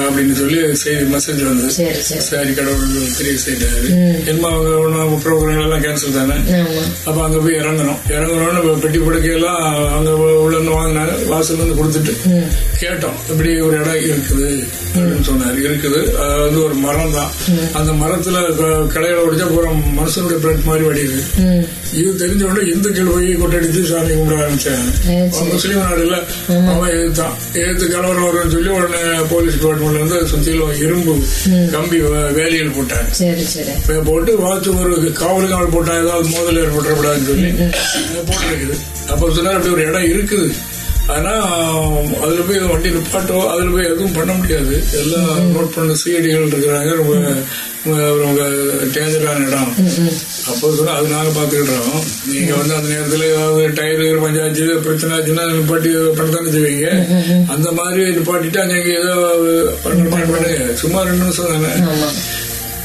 அப்படின்னு சொல்லி செய்தி மெசேஜ் வந்தது. சரி கடவுள் தெரிய செய்தாரு. என்ன அவங்க ப்ரோக்ராம் எல்லாம் கேன்சல் தானே? அப்ப அங்க போய் இறங்கணும் இறங்கணும்னு பெட்டி படுக்கையெல்லாம் அங்க உள்ள வாங்கினாங்க. வாசல்ல இருந்து கொடுத்துட்டு கேட்டோம். இப்படி ஒரு இடம் இருக்குது அப்படின்னு சொன்னாரு. இருக்குது. அது வந்து ஒரு மரம் தான். அந்த மரத்துல க- கிளையில ஒடிச்சா பூரா மனுஷனுடைய பிளட் மாதிரி வடியுது. இது தெரிஞ்ச உடனே இந்துக்கள் போய் கொட்டடிச்சு சாமி கும்பிட ஆரம்பிச்சாங்க. முஸ்லீம் நாடுல அவன் எதிர்த்தான் எதிர்த்து கலவரம் வரும்னு சொல்லி உடனே போலீஸ் டிபார்ட்மெண்ட்ல இருந்து சுத்திலும் இரும்பு கம்பி வே- வேலிகள் போட்டாங்க. போட்டு வாட்ச் ஒரு காவலுக்கு அவள் போட்டா ஏதாவது மோதல் ஏற்பட்டுறக்கூடாதுன்னு சொல்லி போட்டிருக்குது. அப்ப சொன்னார் அப்படி ஒரு இடம் இருக்குது. ஆனா அதுல போய் வண்டி நிப்பாட்டோ அதுல போய் எதுவும் பண்ண முடியாது. எல்லாம் நோட் பண்ண சிஐடிகள் இருக்கிறாங்க. ரொம்ப ரொம்ப- டேஞ்சரான இடம். அப்போ சொன்னா அது நாங்க பாத்துக்கிட்டோம் நீங்க வந்து அந்த நேரத்துல ஏதாவது டயர் பஞ்சாச்சு பிரச்சனை ஆச்சுன்னா நிப்பாட்டி பண்ணத்தானே செய்வீங்க அந்த மாதிரி நிப்பாட்டிட்டு அங்க ஏதோ பண்ண பண்ணுங்க சும்மா ரெண்டு நிமிஷம் தானே.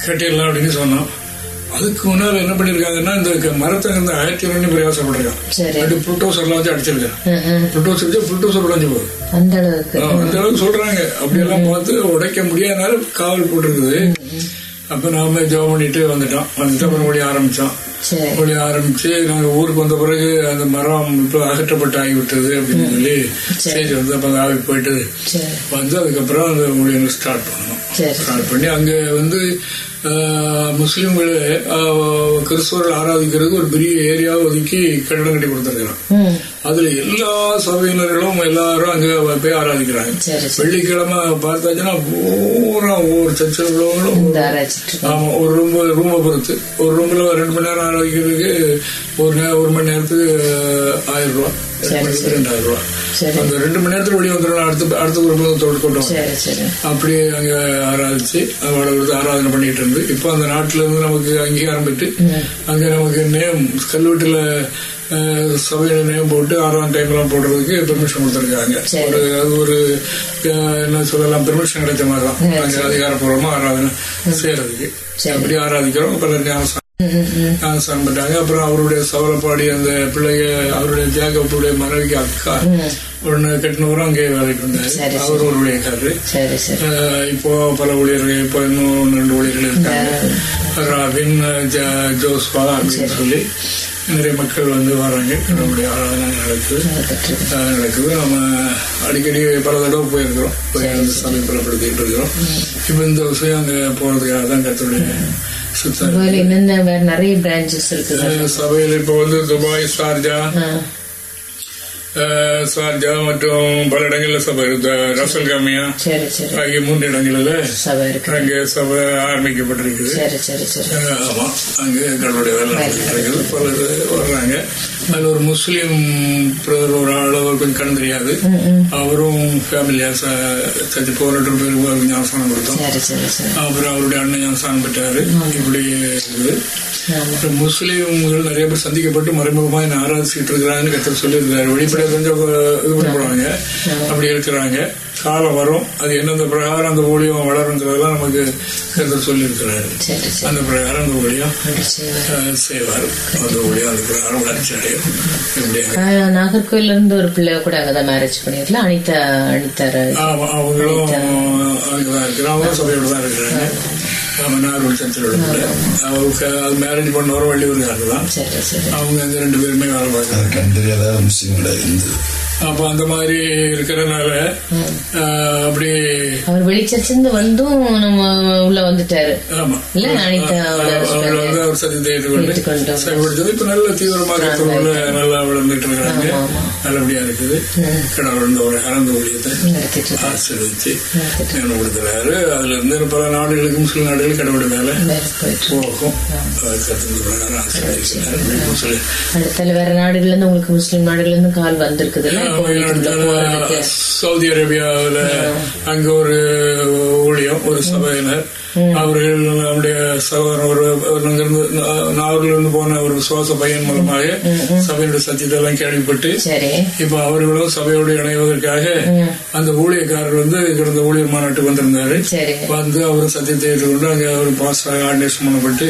கட்டிடலாம் அப்படின்னு சொன்னோம். அதுக்கு முன்னால என்ன பண்ணிருக்காங்கன்னா இந்த மரத்தை வந்து ஆயிரத்தி ரெண்டு பிரயாசப்படுறாங்க. சரி. அப்படி புல்டோசர்லாம் வச்சு அடிச்சிருக்காங்க. புல்டோசர் வச்சு புல்டோசர் உடைஞ்சு போகுது. அந்த அளவுக்கு. சொல்றாங்க. அப்படியெல்லாம் பார்த்து உடைக்க முடியாதனால காவல் போட்டிருக்குது. அப்ப நாம ஜெபம் பண்ணிட்டு வந்துட்டோம். வந்துட்டு அப்புறம் ஆரம்பிச்சோம். ஒளி ஆரம்பிச்சு நாங்க ஊருக்கு வந்த பிறகு அந்த மரம் இப்ப அகற்றப்பட்டு ஆகிவிட்டது அப்படின்னு சொல்லி செய்தி வந்து அப்ப ஆவி போயிட்டு வந்து அதுக்கப்புறம் அந்த ஊழியர்கள் ஸ்டார்ட் பண்ணணும். சரி ஸ்டார்ட் பண்ணி அங்க வந்து முஸ்லிம்கள் கிறிஸ்தவர்கள் ஆராதிக்கிறதுக்கு ஒரு பெரிய ஏரியாவை ஒதுக்கி கட்டடம் கட்டி கொடுத்துருக்காங்க ம். அதுல எல்லா சபையினர்களும் எல்லாரும் அங்க போய் ஆராதிக்கிறாங்க. வெள்ளிக்கிழமை பார்த்தாச்சுன்னா பூரா ஒவ்வொரு சர்ச்சில் உள்ளவங்களும் ஆமா ஒரு ரூம் ரூமை பொறுத்து. ஒரு ரூம்ல ரெண்டு மணி நேரம் ஆராதிக்கிறதுக்கு ஒரு நே- ஒரு மணி நேரத்துக்கு ஆயிரம் நேரத்துக்கு ரெண்டாயிரம் சரி. அந்த ரெண்டு மணி நேரத்துல வெளியே வந்துடும் அடுத்த அடுத்த ஒரு சரி சரி. அப்படி அங்க ஆராதிச்சு அவளை ஆராதனை பண்ணிட்டு இருந்து. இப்போ அந்த நாட்டுல இருந்து நமக்கு அங்கீகாரம் பெற்று அங்க நமக்கு நேம் கல்வெட்டுல சபையில நேம் போட்டு ஆறாம் டைம் எல்லாம் போடுறதுக்கு பெர்மிஷன் கொடுத்துருக்காங்க. ஒரு அது ஒரு என்ன சொல்லலாம் பெர்மிஷன் கிடைச்ச மாதிரி தான். அதிகாரப்பூர்வமா ஆராதனை செய்யறதுக்கு. அப்படி ஆராதிக்கிறோம். அப்புறம் ஞானஸ்தானம் ஞானஸ்தானம் பண்ணாங்க அப்புறம் அவருடைய சவரப்பாடி அந்த பிள்ளைய அவருடைய ஜேகப்புடைய மனைவிக்கு அக்கா. ம். ஒன்னு கட்டினவரும் அங்கே வேலைக்கு வந்தாரு. அவர் ஒரு அஹ் இப்போ பல ஊழியர்கள் இப்போ இன்னும் ரெண்டு ஊழியர்கள் இருக்காங்க. ராபின் ஜோஸ்வா அப்படின்னு சொல்லி நிறைய மக்கள் வந்து வராங்க. நம்முடைய ஆராதனை நடக்குது. நடக்குது. நம்ம அடிக்கடி பல தடவை போயிருக்கிறோம். போய் அந்த சபை பலப்படுத்திட்டு இருக்கிறோம். இப்போ இந்த விஷயம் அங்க போறதுக்காக தான் கத்துடைய என்னென்ன நிறைய பிரான்ச்சஸ் இருக்குது. அஹ் சபையில் இப்போ வந்து துபாய் அஹ் ஷார்ஜா மற்றும் பல இடங்கள்ல சபை இருக்கு. ரசல் காமியா ஆகிய மூன்று இடங்களில் இருக்கு. அங்கே சபை ஆரம்பிக்கப்பட்டிருக்குது. ஆமா. அங்க எங்களுடைய வேலை பலர் வர்றாங்க. அதுல ஒரு முஸ்லீம் ஒரு ஆள் கொஞ்சம் கண் தெரியாது. அவரும் ஃபேமிலியா சத்தி போராட்டம் பேருக்கு அவருக்கு ஞாபகம் கொடுத்தோம். அப்புறம் அவருடைய அண்ணன் ஞாபகம் பெற்றாரு. இப்படி இருக்குது. முஸ்லீம்கள் நிறைய பேர் சந்திக்கப்பட்டு மறைமுகமா என்ன ஆராதிச்சுட்டு இருக்கிறாங்கன்னு கத்தர் சொல்லியிருக்காரு வெளிப்படையா கொஞ்சம் இது பண்ணப்படுவாங்க அப்படி இருக்கிறாங்க. காலம் வரும். அது எந்தெந்த பிரகாரம் அந்த ஊழியம் வளருங்கிறதெல்லாம் நமக்கு கத்தர் சொல்லியிருக்கிறாரு. அந்த பிரகாரம் அந்த ஊழியம் செய்வார். அந்த ஊழியம் அது பிரகாரம் வளர்ச்சி நாகர்கோயில்ல இருந்து ஒரு பிள்ளை கூட அங்கதான் மேரேஜ் பண்ணிருக்கலாம் அனிதா அனிதா அவங்களும் அவங்களும் சபையோட தான் இருக்கிறாங்க நாகர்கோவில் சர்ச்சில் அவருக்கு அது மேரேஜ் தான். அவங்க இந்த ரெண்டு பேருமே வேலை பார்க்குறாங்க. முஸ்லீம்கள இருந்து அப்ப அந்த மாதிரி இருக்கிறதுனால அப்படி அவர் வெளிச்சர்ச்சிருந்து வந்தும் நம்ம உள்ள வந்துட்டாரு. ஆமா. இல்ல அவர் வந்து அவர் சதி ஏற்றுக்கொண்டு ஏற்றுக்கொண்டு. செயல்படுத்தது இப்ப நல்ல தீவிரமாக கருத்துள்ள நல்லா வளர்ந்துட்டு இருக்கிறாங்க. நல்லபடியா இருக்குது. கடவுள் இந்த ஒரு அறந்த ஊழியத்தை. ஆசீர்வதிச்சு ஞானப்படுத்துறாரு அதுல இருந்து பல நாடுகளுக்கு முஸ்லிம் நாடுகளுக்கு கடவுள் மேல போகும். ஆசீர்வதிக்கிறார். அடுத்தால வேற நாடுகள்ல இருந்து உங்களுக்கு முஸ்லிம் நாடுகள்ல இருந்து கால் வந்திருக்குதுல்ல சவுதி அரேபியாவுல அங்க ஒரு ஊழியம் ஒரு சபையினர். அவர்கள் நம்முடைய இருந்து போன ஒரு சுவாச பையன் மூலமாக சபையுடைய சத்தியத்தை எல்லாம் கேள்விப்பட்டு சரி. இப்ப அவர்களும் சபையோடு இணைவதற்காக அந்த ஊழியக்காரர் வந்து கடந்த ஊழியர் மாநாட்டுக்கு வந்திருந்தாரு. வந்து அவர் சத்தியத்தை ஏற்றுக்கொண்டு அங்க அவர் பாஸ்டராக ஆர்டினேஷன் பண்ணப்பட்டு.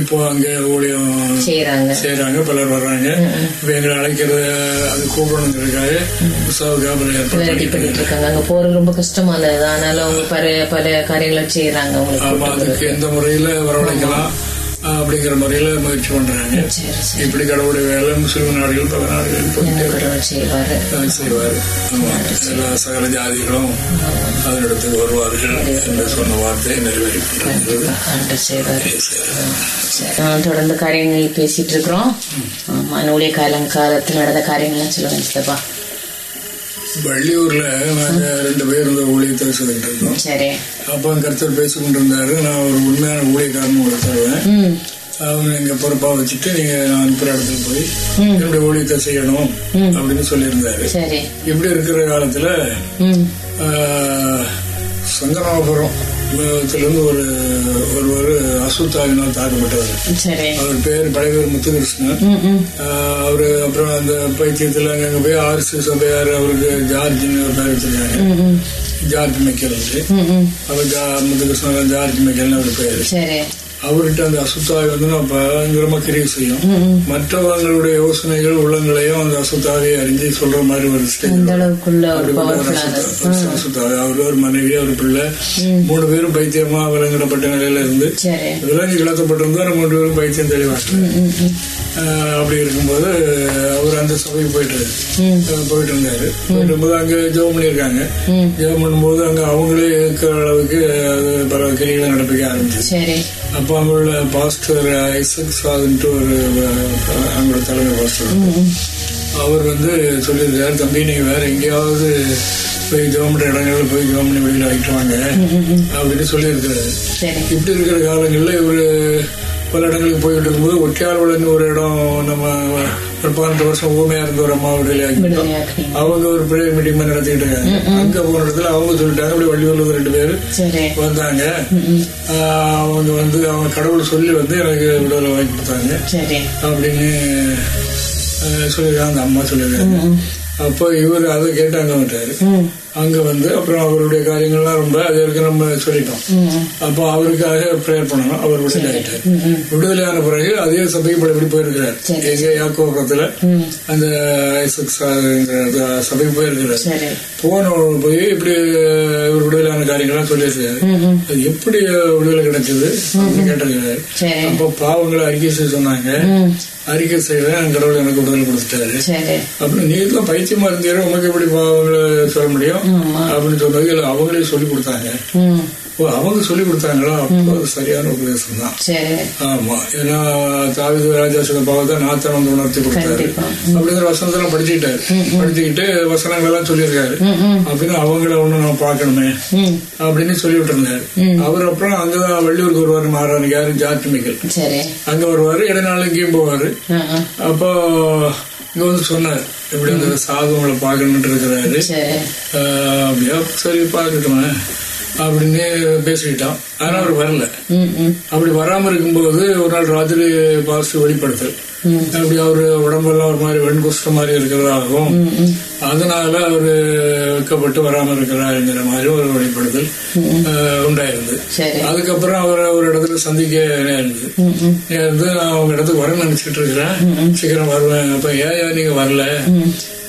இப்போ அங்க ஊழியம் செய்யறாங்க பலர் வர்றாங்க. இப்ப எங்களை அழைக்கிறத அது கூப்பிடணுங்கிறதுக்காக உற்சாவுக்காக ஏற்பாடு பண்ணிட்டு இருக்காங்க. அங்க போறது ரொம்ப கஷ்டமானது ஆனாலும் அவங்க பல பல காரியங்களை செய்யறாங்க ஆமா உங்களுக்கு அதுக்கு எந்த முறையில வரவழைக்கலாம் அப்படிங்கிற முறையில முயற்சி பண்றாங்க. இப்படி கடவுளுடைய வேலை முஸ்லிம் நாடுகள் பல நாடுகள் செய்வாரு. எல்லா சகல ஜாதிகளும் அதனிடத்துக்கு வருவார்கள் என்று சொன்ன வார்த்தை நிறைவேறிக்கொண்டிருக்கிறது ஆண்டு செய்வாரு. சரி. ஆ, தொடர்ந்து காரியங்கள் பேசிட்டு இருக்கிறோம். ஆமா நூலிய காலம் காலத்தில் நடந்த காரியங்கள்லாம் சொல்லுங்க சித்தப்பா வள்ளியூர்ல நாங்க ரெண்டு பேர் இந்த ஊழியத்தை செய்துகிட்டு இருந்தோம். அப்ப கருத்தர் பேசிக் கொண்டிருந்தாரு நான் ஒரு உண்மையான ஊழியக்காரன் உங்களுக்கு தருவேன் அவங்க எங்க பொறுப்பா வச்சுட்டு நீங்க நான் அனுப்புற இடத்துக்கு போய் என்னுடைய ஊழியத்தை செய்யணும் அப்படின்னு சொல்லியிருந்தாரு. இப்படி இருக்கிற காலத்துல சங்கராபுரம் இருந்து ஒரு ஒருவர் அசுத்தாவினால் தாக்கப்பட்டவர். அவர் பேர் பழையவர் முத்துகிருஷ்ணன். அவரு அப்புறம் அந்த பைத்தியத்துல அங்க போய் ஆர்சி சபையார் அவருக்கு ஜார்ஜின்னு ஒரு பேர் வச்சிருக்காங்க ஜார்ஜ் மைக்கேல் அவர். முத்துகிருஷ்ணன் ஜார்ஜ் மைக்கேல்னு அவர் பேரு. அவர்கிட்ட அந்த அசுத்தாவி வந்து நான் பயங்கரமா கிரியை செய்யும் ம் ம். மற்றவங்களுடைய யோசனைகள் உள்ளங்களையும் அந்த அசுத்தாவை அறிஞ்சு சொல்ற மாதிரி ஒரு அசுத்தாவி அவர் ஒரு மனைவி அவர் பிள்ளை. மூணு பேரும் பைத்தியமா விலங்கிடப்பட்ட நிலையில இருந்து விலங்கு கிளத்தப்பட்டிருந்தா மூணு பேரும் பைத்தியம் ஆஹ் அப்படி இருக்கும்போது அவர் அந்த சபைக்கு போயிட்டு போயிட்டு இருந்தாரு. போயிட்டு இருக்கும்போது அங்க ஜெபம் பண்ணியிருக்காங்க. ஜெபம் பண்ணும்போது அங்க அவங்களே இருக்கிற அளவுக்கு பல கிரிகளை நடப்பிக்க ஆரம்பிச்சு சரி. அப்போ அவங்களோட பாஸ்டர் ஐசக் சாதுன்ட்டு ஒரு அஹ், அவங்களோட தலைமை பாஸ்டர் அவர் வந்து சொல்லியிருக்காரு தம்பி நீங்க வேற எங்கேயாவது போய் பண்ற இடங்கள்ல போய் பண்ணி வெளியில ஆகிட்டு வாங்க. அப்படின்னு சொல்லியிருக்காரு. இப்படி இருக்கிற காலங்களில் இவரு பல இடங்களுக்கு போய்கிட்டு இருக்கும்போது ஒட்டியாளவளன்னு ஒரு இடம் நம்ம ஒரு பதினெட்டு வருஷம் ஊமையா இருந்த ஒரு அம்மா அவங்க ஒரு பிரேயர் மீட்டிங் மாதிரி நடத்திட்டு இருக்காங்க அங்க போன இடத்துல அவங்க சொல்லிட்டாங்க அப்படி வள்ளியூர்ல ரெண்டு பேர் வந்தாங்க. அவங்க வந்து அவங்க கடவுள் சொல்லி வந்து எனக்கு விடுதலை வாங்கி கொடுத்தாங்க. அப்படின்னு சொல்லியிருக்காங்க. அந்த அம்மா சொல்லியிருக்காங்க. அப்போ இவர் அதை கேட்டு அங்க வந்துட்டாரு ம். அங்க வந்து அப்புறம் அவருடைய காரியங்கள்லாம் ரொம்ப அது வரைக்கும் நம்ம சொல்லிட்டோம். அப்போ அவருக்காக ப்ரேயர் பண்ணணும். அவர் விடுதலை விடுதலையான பிறகு அதே சபைக்கு பழையபடி போயிருக்கிறார். எங்க யாக்கோபுரத்துல அந்த சபைக்கு போயிருக்கிறார். போன போய் இப்படி இவர் விடுதலையான காரியங்கள்லாம் சொல்லியிருக்காரு அது எப்படி விடுதலை கிடைச்சது? கேட்டிருக்காரு அப்போ பாவங்களை அறிக்கை செய்ய சொன்னாங்க. அறிக்கை செய்வேன் கடவுள் எனக்கு விடுதலை கொடுத்துட்டாரு. அப்படின்னு நீ தான் பைத்தியமா இருந்தீரு உனக்கு எப்படி பாவங்களை சொல்ல முடியும். அப்படின்னு சொன்னது அவங்களே சொல்லி கொடுத்தாங்க. அவங்க சொல்லி கொடுத்தாங்களா? அப்போ சரியான உபதேசம் தான். ஆமா. ஏன்னா தாவித ராஜா சொன்ன பாவத்தை நாத்தன் வந்து உணர்த்தி கொடுத்தாரு. அப்படிங்கிற வசனத்தெல்லாம் படிச்சுக்கிட்டாரு. படிச்சுக்கிட்டு வசனங்கள் எல்லாம் சொல்லியிருக்காரு அப்படின்னு அவங்கள ஒண்ணு நம்ம பார்க்கணுமே. ம். அப்படின்னு சொல்லிவிட்டு இருந்தாரு அவர் அப்புறம் அங்கதான் வெள்ளியூருக்கு வருவாரு மகாராணி யாரு ஜார்ஜ் மிக்கல் சரி. அங்க வருவாரு இடைநாள் இங்கேயும் போவாரு. அப்போ இங்க வந்து சொன்னார். இப்படி அந்த சாது உங்களை பார்க்கணுன்ட்டு இருக்கிறாரு. அப்படியா? சரி பார்க்கட்டுமே. அப்படின்னு பேசிக்கிட்டான். ஆனா அவர் வரல. அப்படி வராம இருக்கும்போது ஒரு நாள் ராத்திரி பாசிட்டிவ் வெளிப்படுத்தல். அப்படி அவரு உடம்பெல்லாம் ஒரு மாதிரி வெண்குஷ்டம் மாதிரி இருக்கிறதாகவும் அதனால அவரு வெக்கப்பட்டு வராம இருக்கிறாருங்கிற மாதிரி ஒரு வெளிப்படுத்தல் உண்டாயிருந்தது. அதுக்கப்புறம் அவரை ஒரு இடத்துல சந்திக்க நேர்ந்தது நேர்ந்து நான் அவங்க இடத்துக்கு வரேன்னு நினைச்சிட்டு இருக்கிறேன். சீக்கிரம் வருவேன். அப்ப ஏன் நீங்க வரல?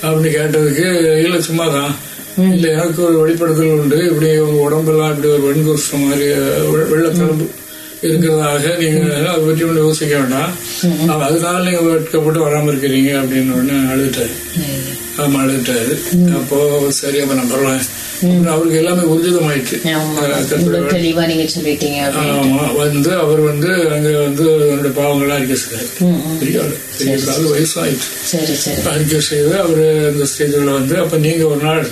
அப்படின்னு கேட்டதுக்கு இல்ல சும்மாதான். இல்ல எனக்கு ஒரு வெளிப்படுத்தல் உண்டு. இப்படி உங்க உடம்பெல்லாம் இப்படி ஒரு வெண்குஷ்டம் மாதிரி வெ- வெள்ளத்தழும்பு இருக்கிறதாக நீங்க அதை பற்றி ஒன்று யோசிக்க வேண்டாம். அதனால நீங்க வெட்கப்பட்டு வராம இருக்கிறீங்க அப்படின்னு உடனே அழுதுட்டாரு. ஆமா அழுதுட்டாரு. அப்போ சரி அப்ப அப்புறம் அவருக்கு எல்லாமே ஊர்ஜிதமாயிடுச்சு தெளிவா நீங்க சொல்லிட்டீங்க. ஆமா வந்து அவர் வந்து அங்க வந்து என்னுடைய பாவங்கள்லாம் அறிக்கை ஆளு பெரிய ஆளு வயசாயிடுச்சு. அறிக்கை செய்து அவரு அந்த ஸ்டேஜ்ல வந்து அப்ப நீங்க ஒரு நாள்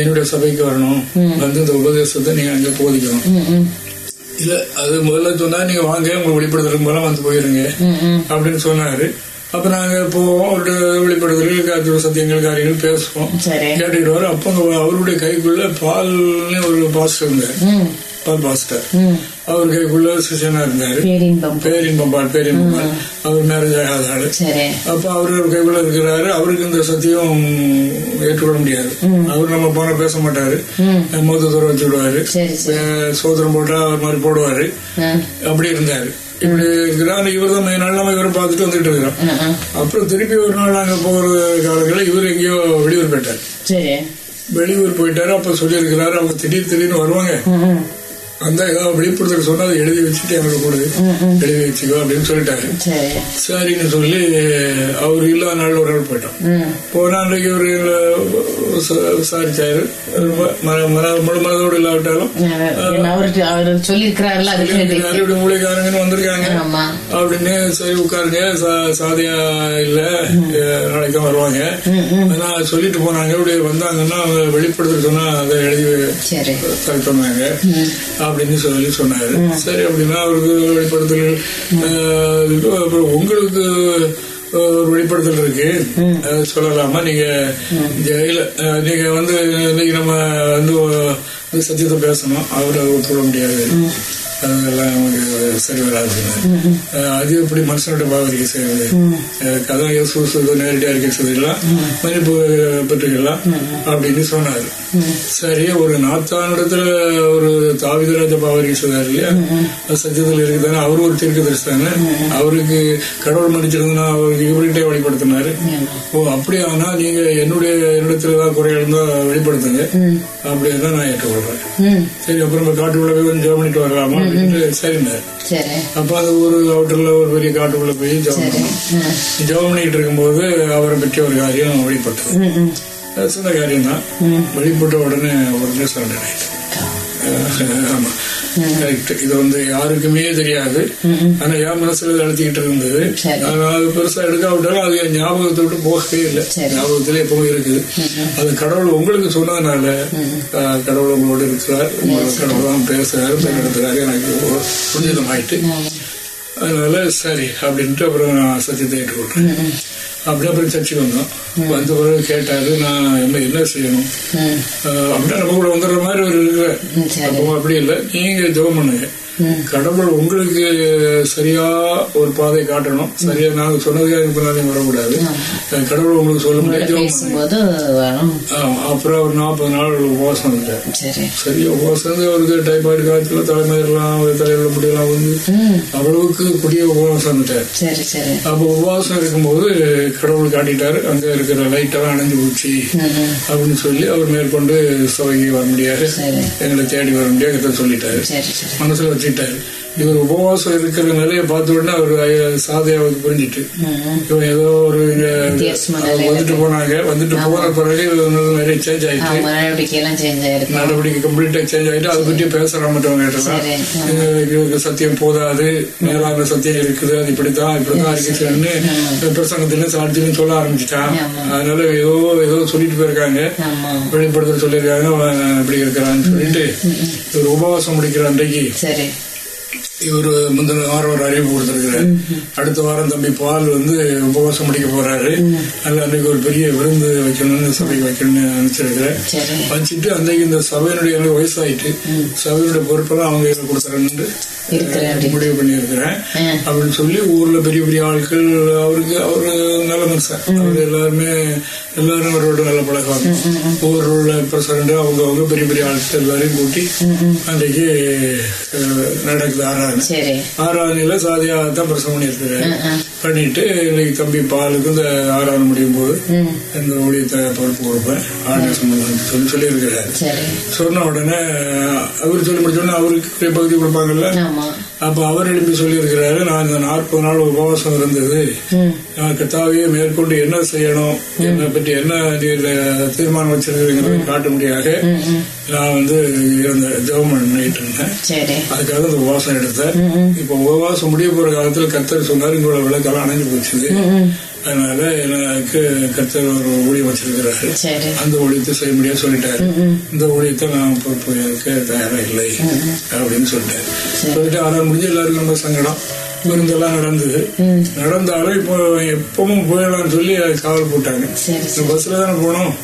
என்னுடைய சபைக்கு வரணும். வந்து இந்த உபதேசத்தை நீங்க அங்க போதிக்கணும். இல்ல அது முதல்ல சொன்னா நீங்க வாங்க உங்களுக்கு வெளிப்படுத்துறதுக்கு போல வந்து போயிருங்க அப்படின்னு சொன்னாரு. அப்ப நாங்க போவோம் அவருடைய வெளிப்படுத்தல் காத்திர சத்தியங்கள் காரியங்கள் பேசுவோம். கேட்டுக்கிட்டு வரோம் அப்ப அவருடைய கைக்குள்ள பால்னு ஒரு பாஸ்டர் இருந்தார். பால் பாஸ்டர் அவர் கைக்குள்ள சிஷியனா இருந்தாரு. பேரின்பம் பேரின்பம் பால் பேரின்பம் பால் அவர் மேரேஜ் ஆகாத ஆளு அப்ப அவரு கைக்குள்ள இருக்கிறாரு. அவருக்கு இந்த சத்தியம் ஏற்றுக்கொள்ள முடியாது. அவர் நம்ம போன பேச மாட்டாரு. மூத்த தூரம் வச்சு விடுவாரு சோதரம் போட்டா ஒரு மாதிரி போடுவாரு அப்படி இருந்தாரு. இப்படி இருக்கிறார் இவர் தான் மெயின் நாள் நம்ம இவரை பார்த்துட்டு வந்துட்டு இருக்கிறோம். அப்புறம் திருப்பி ஒரு நாள் அங்க போற காலங்களில் இவர் எங்கேயோ வெளியூர் போயிட்டார். வெளியூர் போயிட்டாரு அப்ப சொல்லியிருக்கிறாரு அவங்க திடீர் திடீர்னு வருவாங்க. அந்த வெளிப்படுத்தல் சொன்னா அதை எழுதி வச்சுட்டு எங்களுக்கு கொடு. ம் ம் எழுதி வச்சுக்கோ அப்படின்னு சொல்லிட்டாரு. சரி. சரின்னு சொல்லி அவர் இல்லாத நாள் ஒரு நாள் போயிட்டோம். போன அன்றைக்கு ஒரு விச- விசாரிச்சாரு. முழு மனதோடு இல்லாவிட்டாலும் சொல்லியிருக்கிறாரு, மூலிகாரங்கன்னு வந்திருக்காங்க. அப்படின்னு சரி உட்காருங்க. சாதியா இல்ல. நாளைக்கு வருவாங்க. ஆனா சொல்லிட்டு போனாங்க. இப்படி வந்தாங்கன்னா அவங்க வெளிப்படுத்த சொன்னா அதை எழுதி சொன்னாங்க அப்படின்னு சொல்லி சொன்னாரு. சரி அப்படின்னா அவருக்கு வெளிப்படுத்தல் அப்புறம் உங்களுக்கு ஒரு வெளிப்படுத்தல் இருக்கு. சொல்லலாமா? நீங்க அஹ், நீங்க வந்து இன்னைக்கு நம்ம வந்து சத்தியத்தை பேசணும். அவர் ஒத்துக்கொள்ள முடியாது. அதெல்லாம் நமக்கு சரி வராது. அது எப்படி மனுஷனுடைய பாவரிக்கை செய்வது? அஹ், கதை இயேசு சொல்வது நேரடியாக அறிக்கை செய்திடலாம் மன்னிப்பு பெற்றுக்கலாம் அப்படின்னு சொன்னாரு. சரி ஒரு நாத்தானிடத்துல ஒரு தாவிதராஜ பாவரிக்கை செய்தார் இல்லையா? சத்தியத்தில் இருக்குதானே அவரு ஒரு தீர்க்க தரிசித்தானே அவருக்கு கடவுள் மன்னிச்சிருந்தா அவருக்கு இவர்கிட்டே வெளிப்படுத்தினாரு. ஓ அப்படி ஆனா நீங்க என்னுடைய என்னிடத்துல ஏதாவது குறை இருந்தா வெளிப்படுத்துங்க. அப்படின்னு தான் நான் ஏற்றுக்கொள்றேன். சரி அப்புறம் நம்ம காட்டுக்குள்ள போய் கொஞ்சம் பண்ணிட்டு வரலாமா? அப்படின்ட்டு சரின்னாரு சரி. அப்ப அந்த ஒரு அவுட்டர்ல ஒரு பெரிய காட்டுக்குள்ள போய் ஜெபம் சரி. பண்ணோம். ம் ஜெபம் பண்ணிட்டு இருக்கும்போது அவரை பற்றி ஒரு காரியம் வெளிப்பட்டது. அது சின்ன காரியம் தான் வெளிப்பட்ட உடனே உடனே சரண்டர் ஆயிட்டு அஹ் ஆமா. கரெக்ட் இது வந்து யாருக்குமே தெரியாது. ஆனா என் மனசுல இது அழுத்திக்கிட்டு இருந்தது. அது பெருசா எடுக்காவிட்டாலும் அது என் ஞாபகத்தை விட்டு போகவே இல்லை. ஞாபகத்துல எப்பவும் இருக்குது. அது கடவுள் உங்களுக்கு சொன்னதுனால கடவுள் உங்களோட இருக்கிறார். உங்களோட கடவுள் தான் பேசுறாரு. நடத்துறாரு எனக்கு புரிஞ்சதம் ஆயிட்டு அதனால சரி அப்படின்ட்டு அப்புறம் நான் சத்தியத்தை ஏற்றுக்கொள்றேன். அப்படியே அப்புறம் சர்ச்சுக்கு வந்தோம். வந்த பிறகு கேட்டாரு நான் என்ன என்ன செய்யணும்? அப்படின்னா நம்ம கூட வந்துடுற மாதிரி ஒரு இருக்கிற அப்போ அப்படி இல்லை. நீங்க ஜெபம் பண்ணுங்க. கடவுள் உங்களுக்கு சரியா ஒரு பாதை காட்டணும். சரியா நாங்க சொன்னதுக்காக இப்ப நாளைக்கு வரக்கூடாது. கடவுள் உங்களுக்கு சொல்ல முடியாது. அப்புறம் ஒரு நாற்பது நாள் உபவாசம் வந்துட்டார் சரி. சரி உபவாசம் அவருக்கு டைபாய்டு காய்ச்சல் தலைமையெல்லாம் தலையில முடியெல்லாம் வந்து அவ்வளவுக்கு கொடிய உபவாசம் சரி அப்போ உபவாசம் இருக்கும்போது கடவுள் காட்டிட்டாரு. அங்க இருக்கிற லைட்டெல்லாம் அணைஞ்சு போச்சு. அப்படின்னு சொல்லி அவர் மேற்கொண்டு சபைக்கு வர முடியாது. எங்களை தேடி வர முடியாது சொல்லிட்டாரு. சரி சரி மனசுல வச்சுட்டாரு இவர் உபவாசம் இருக்கிற நிலையை பார்த்த உடனே அவர் சாதையாவுக்கு புரிஞ்சிட்டு. ம். இவன் ஏதோ ஒரு வந்துட்டு போனாங்க. வந்துட்டு போன பிறகு நிறைய சேஞ்ச் ஆயிட்டு. நடவடிக்கை கம்ப்ளீட்டா சேஞ்ச் ஆயிட்டு அதை பற்றி சரி. கிட்டலாம் இவருக்கு சத்தியம் போதாது. மேலான சத்தியம் இருக்குது. அது இப்படித்தான் இப்படித்தான் இருக்குன்னு பிரசங்கத்திலும் சாட்சியும் சொல்ல ஆரம்பிச்சிட்டான். அதனால ஏதோ ஏதோ சொல்லிட்டு போயிருக்காங்க. வெளிப்படுத்த சொல்லியிருக்காங்க. அவன் இப்படி இருக்கிறான்னு சொல்லிட்டு இவர் உபவாசம் முடிக்கிற அன்றைக்கு. இவர் முந்தின வாரம் ஒரு அறிவிப்பு கொடுத்திருக்கிறார். அடுத்த வாரம் தம்பி பால் வந்து உபவாசம் முடிக்க போறாரு. அதுல அன்னைக்கு ஒரு பெரிய விருந்து வைக்கணும்னு சபைக்கு வைக்கணும்னு நினைச்சிருக்கிறேன் சரி. வச்சுட்டு அன்னைக்கு இந்த சபையினுடைய வயசாயிட்டு சபையினுடைய பொறுப்பெல்லாம் அவங்க கொடுத்துறேன்னு. முடிவு பண்ணியிருக்கிறேன். அப்படின்னு சொல்லி ஊர்ல பெரிய பெரிய ஆட்கள் அவருக்கு அவரு நல்ல மனுஷன். அவர் எல்லாருமே எல்லாரும் அவரோட நல்ல பழகுவாங்க ஊர்ல உள்ள பிரசிடண்ட் அவங்க அவங்க பெரிய பெரிய ஆட்கள் எல்லாரையும் கூட்டி அன்றைக்கு நடக்குது ஆராதனை ஆராதனையில சாதியா தான் பிரசவம் ஆ. பண்ணிட்டு இன்னைக்கு தம்பி பாலுக்கு இந்த ஆராதனை முடியும் போது இந்த ஊழியத்தை பொறுப்பு கொடுப்பேன். சம்பந்தம் சொல்லி சொல்லியிருக்கிறாரு. சொன்ன உடனே அவர் சொல்லி முடிச்ச உடனே அவருக்கு பகுதி கொடுப்பாங்கல்ல? அப்ப அவர் எழுப்பி சொல்லியிருக்கிறாரு நான் இந்த நாற்பது நாள் உபவாசம் இருந்தது. நான் கத்தாவையே மேற்கொண்டு என்ன செய்யணும் என்னை பற்றி என்ன தீர்மானம் வச்சிருக்கிறீங்கிறத காட்ட முடியாத ம், ம். நான் வந்து இருந்த ஜெபம் பண்ணிட்டு இருந்தேன். அதுக்காக இந்த உபவாசம் எடுத்தேன். இப்போ உபவாசம் முடிய போற காலத்துல கத்தர் சொன்னாரு உங்களோட விளக்கெல்லாம் அணைஞ்சு ம் அதனால எனக்கு கத்தர் ஒரு ஊழியம் வச்சிருக்கிறாரு. சரி. அந்த ஊழியத்தை செய்ய முடியாது சொல்லிட்டாரு இந்த ஊழியத்தை நான் பொறுப்பு இருக்க தயாரா இல்லை அப்படின்னு சொல்லிட்டாரு. சொல்லிட்டு ஆனால் முடிஞ்ச எல்லாருக்கும் ரொம்ப சங்கடம். விருந்தெல்லாம் நடந்தது. நடந்தாலும் இப்போ எப்பவும் போயிடலாம்னு சொல்லி காவல் போட்டாங்க. பஸ்ல தானே போனோம்.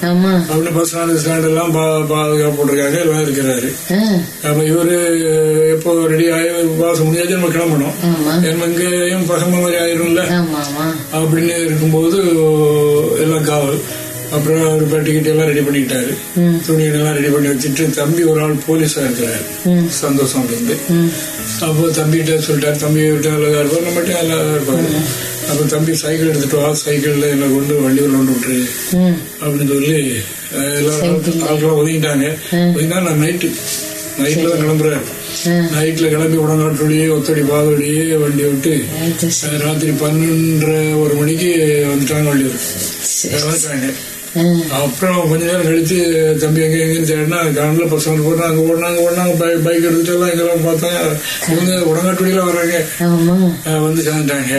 அப்படின்னு பஸ் ஸ்டாண்டு ஸ்டாண்ட் எல்லாம் பா- பாதுகாப்பு போட்டிருக்காங்க எல்லாம் இருக்கிறாரு. அப்ப இவரு எப்போ ரெடி ஆகி உபவாசம் முடிஞ்சாச்சு நம்ம கிளம்பணும். நம்ம இங்கேயும் பசங்க மாதிரி ஆயிரும்ல. அப்படின்னு இருக்கும்போது எல்லாம் காவல். அப்புறம் அவர் டிக்கெட் எல்லாம் ரெடி பண்ணிக்கிட்டாரு. துணியெல்லாம் ரெடி பண்ணி வச்சுட்டு தம்பி ஒரு ஆள் போலீஸா இருக்கிறாரு. சந்தோஷம் ம். அப்போ தம்பிகிட்ட சொல்லிட்டாரு தம்பி விட்டு நல்லதா இருப்பார் நம்மகிட்ட நல்லா இருப்பாரு. அப்போ தம்பி சைக்கிள் எடுத்துட்டு வா சைக்கிள்ல என்னை கொண்டு வண்டியில் கொண்டு விட்டுரு. அப்படின்னு சொல்லி எல்லாரும் ஆட்களும் ஒதுங்கிட்டாங்க. ஒதுங்கினா நான் நைட்டு நைட்ல தான் கிளம்புறேன். நைட்ல கிளம்பி உடங்காட்டுலயே ஒத்தடி பாதோடியே வண்டி விட்டு ராத்திரி பன்னெண்டரை ஒரு மணிக்கு வந்துட்டாங்க வள்ளியூர் சரி. அப்புறம் கொஞ்ச நேரம் கழிச்சு தம்பி எங்க எங்கன்னு தேடினா காணல பசங்க போட்டு அங்க ஓடினாங்க ஓடினாங்க பைக் எடுத்துட்டு எல்லாம் எங்கெல்லாம் பார்த்தாங்க இவங்க உடங்காட்டுடியில வர்றாங்க வந்து சேர்ந்துட்டாங்க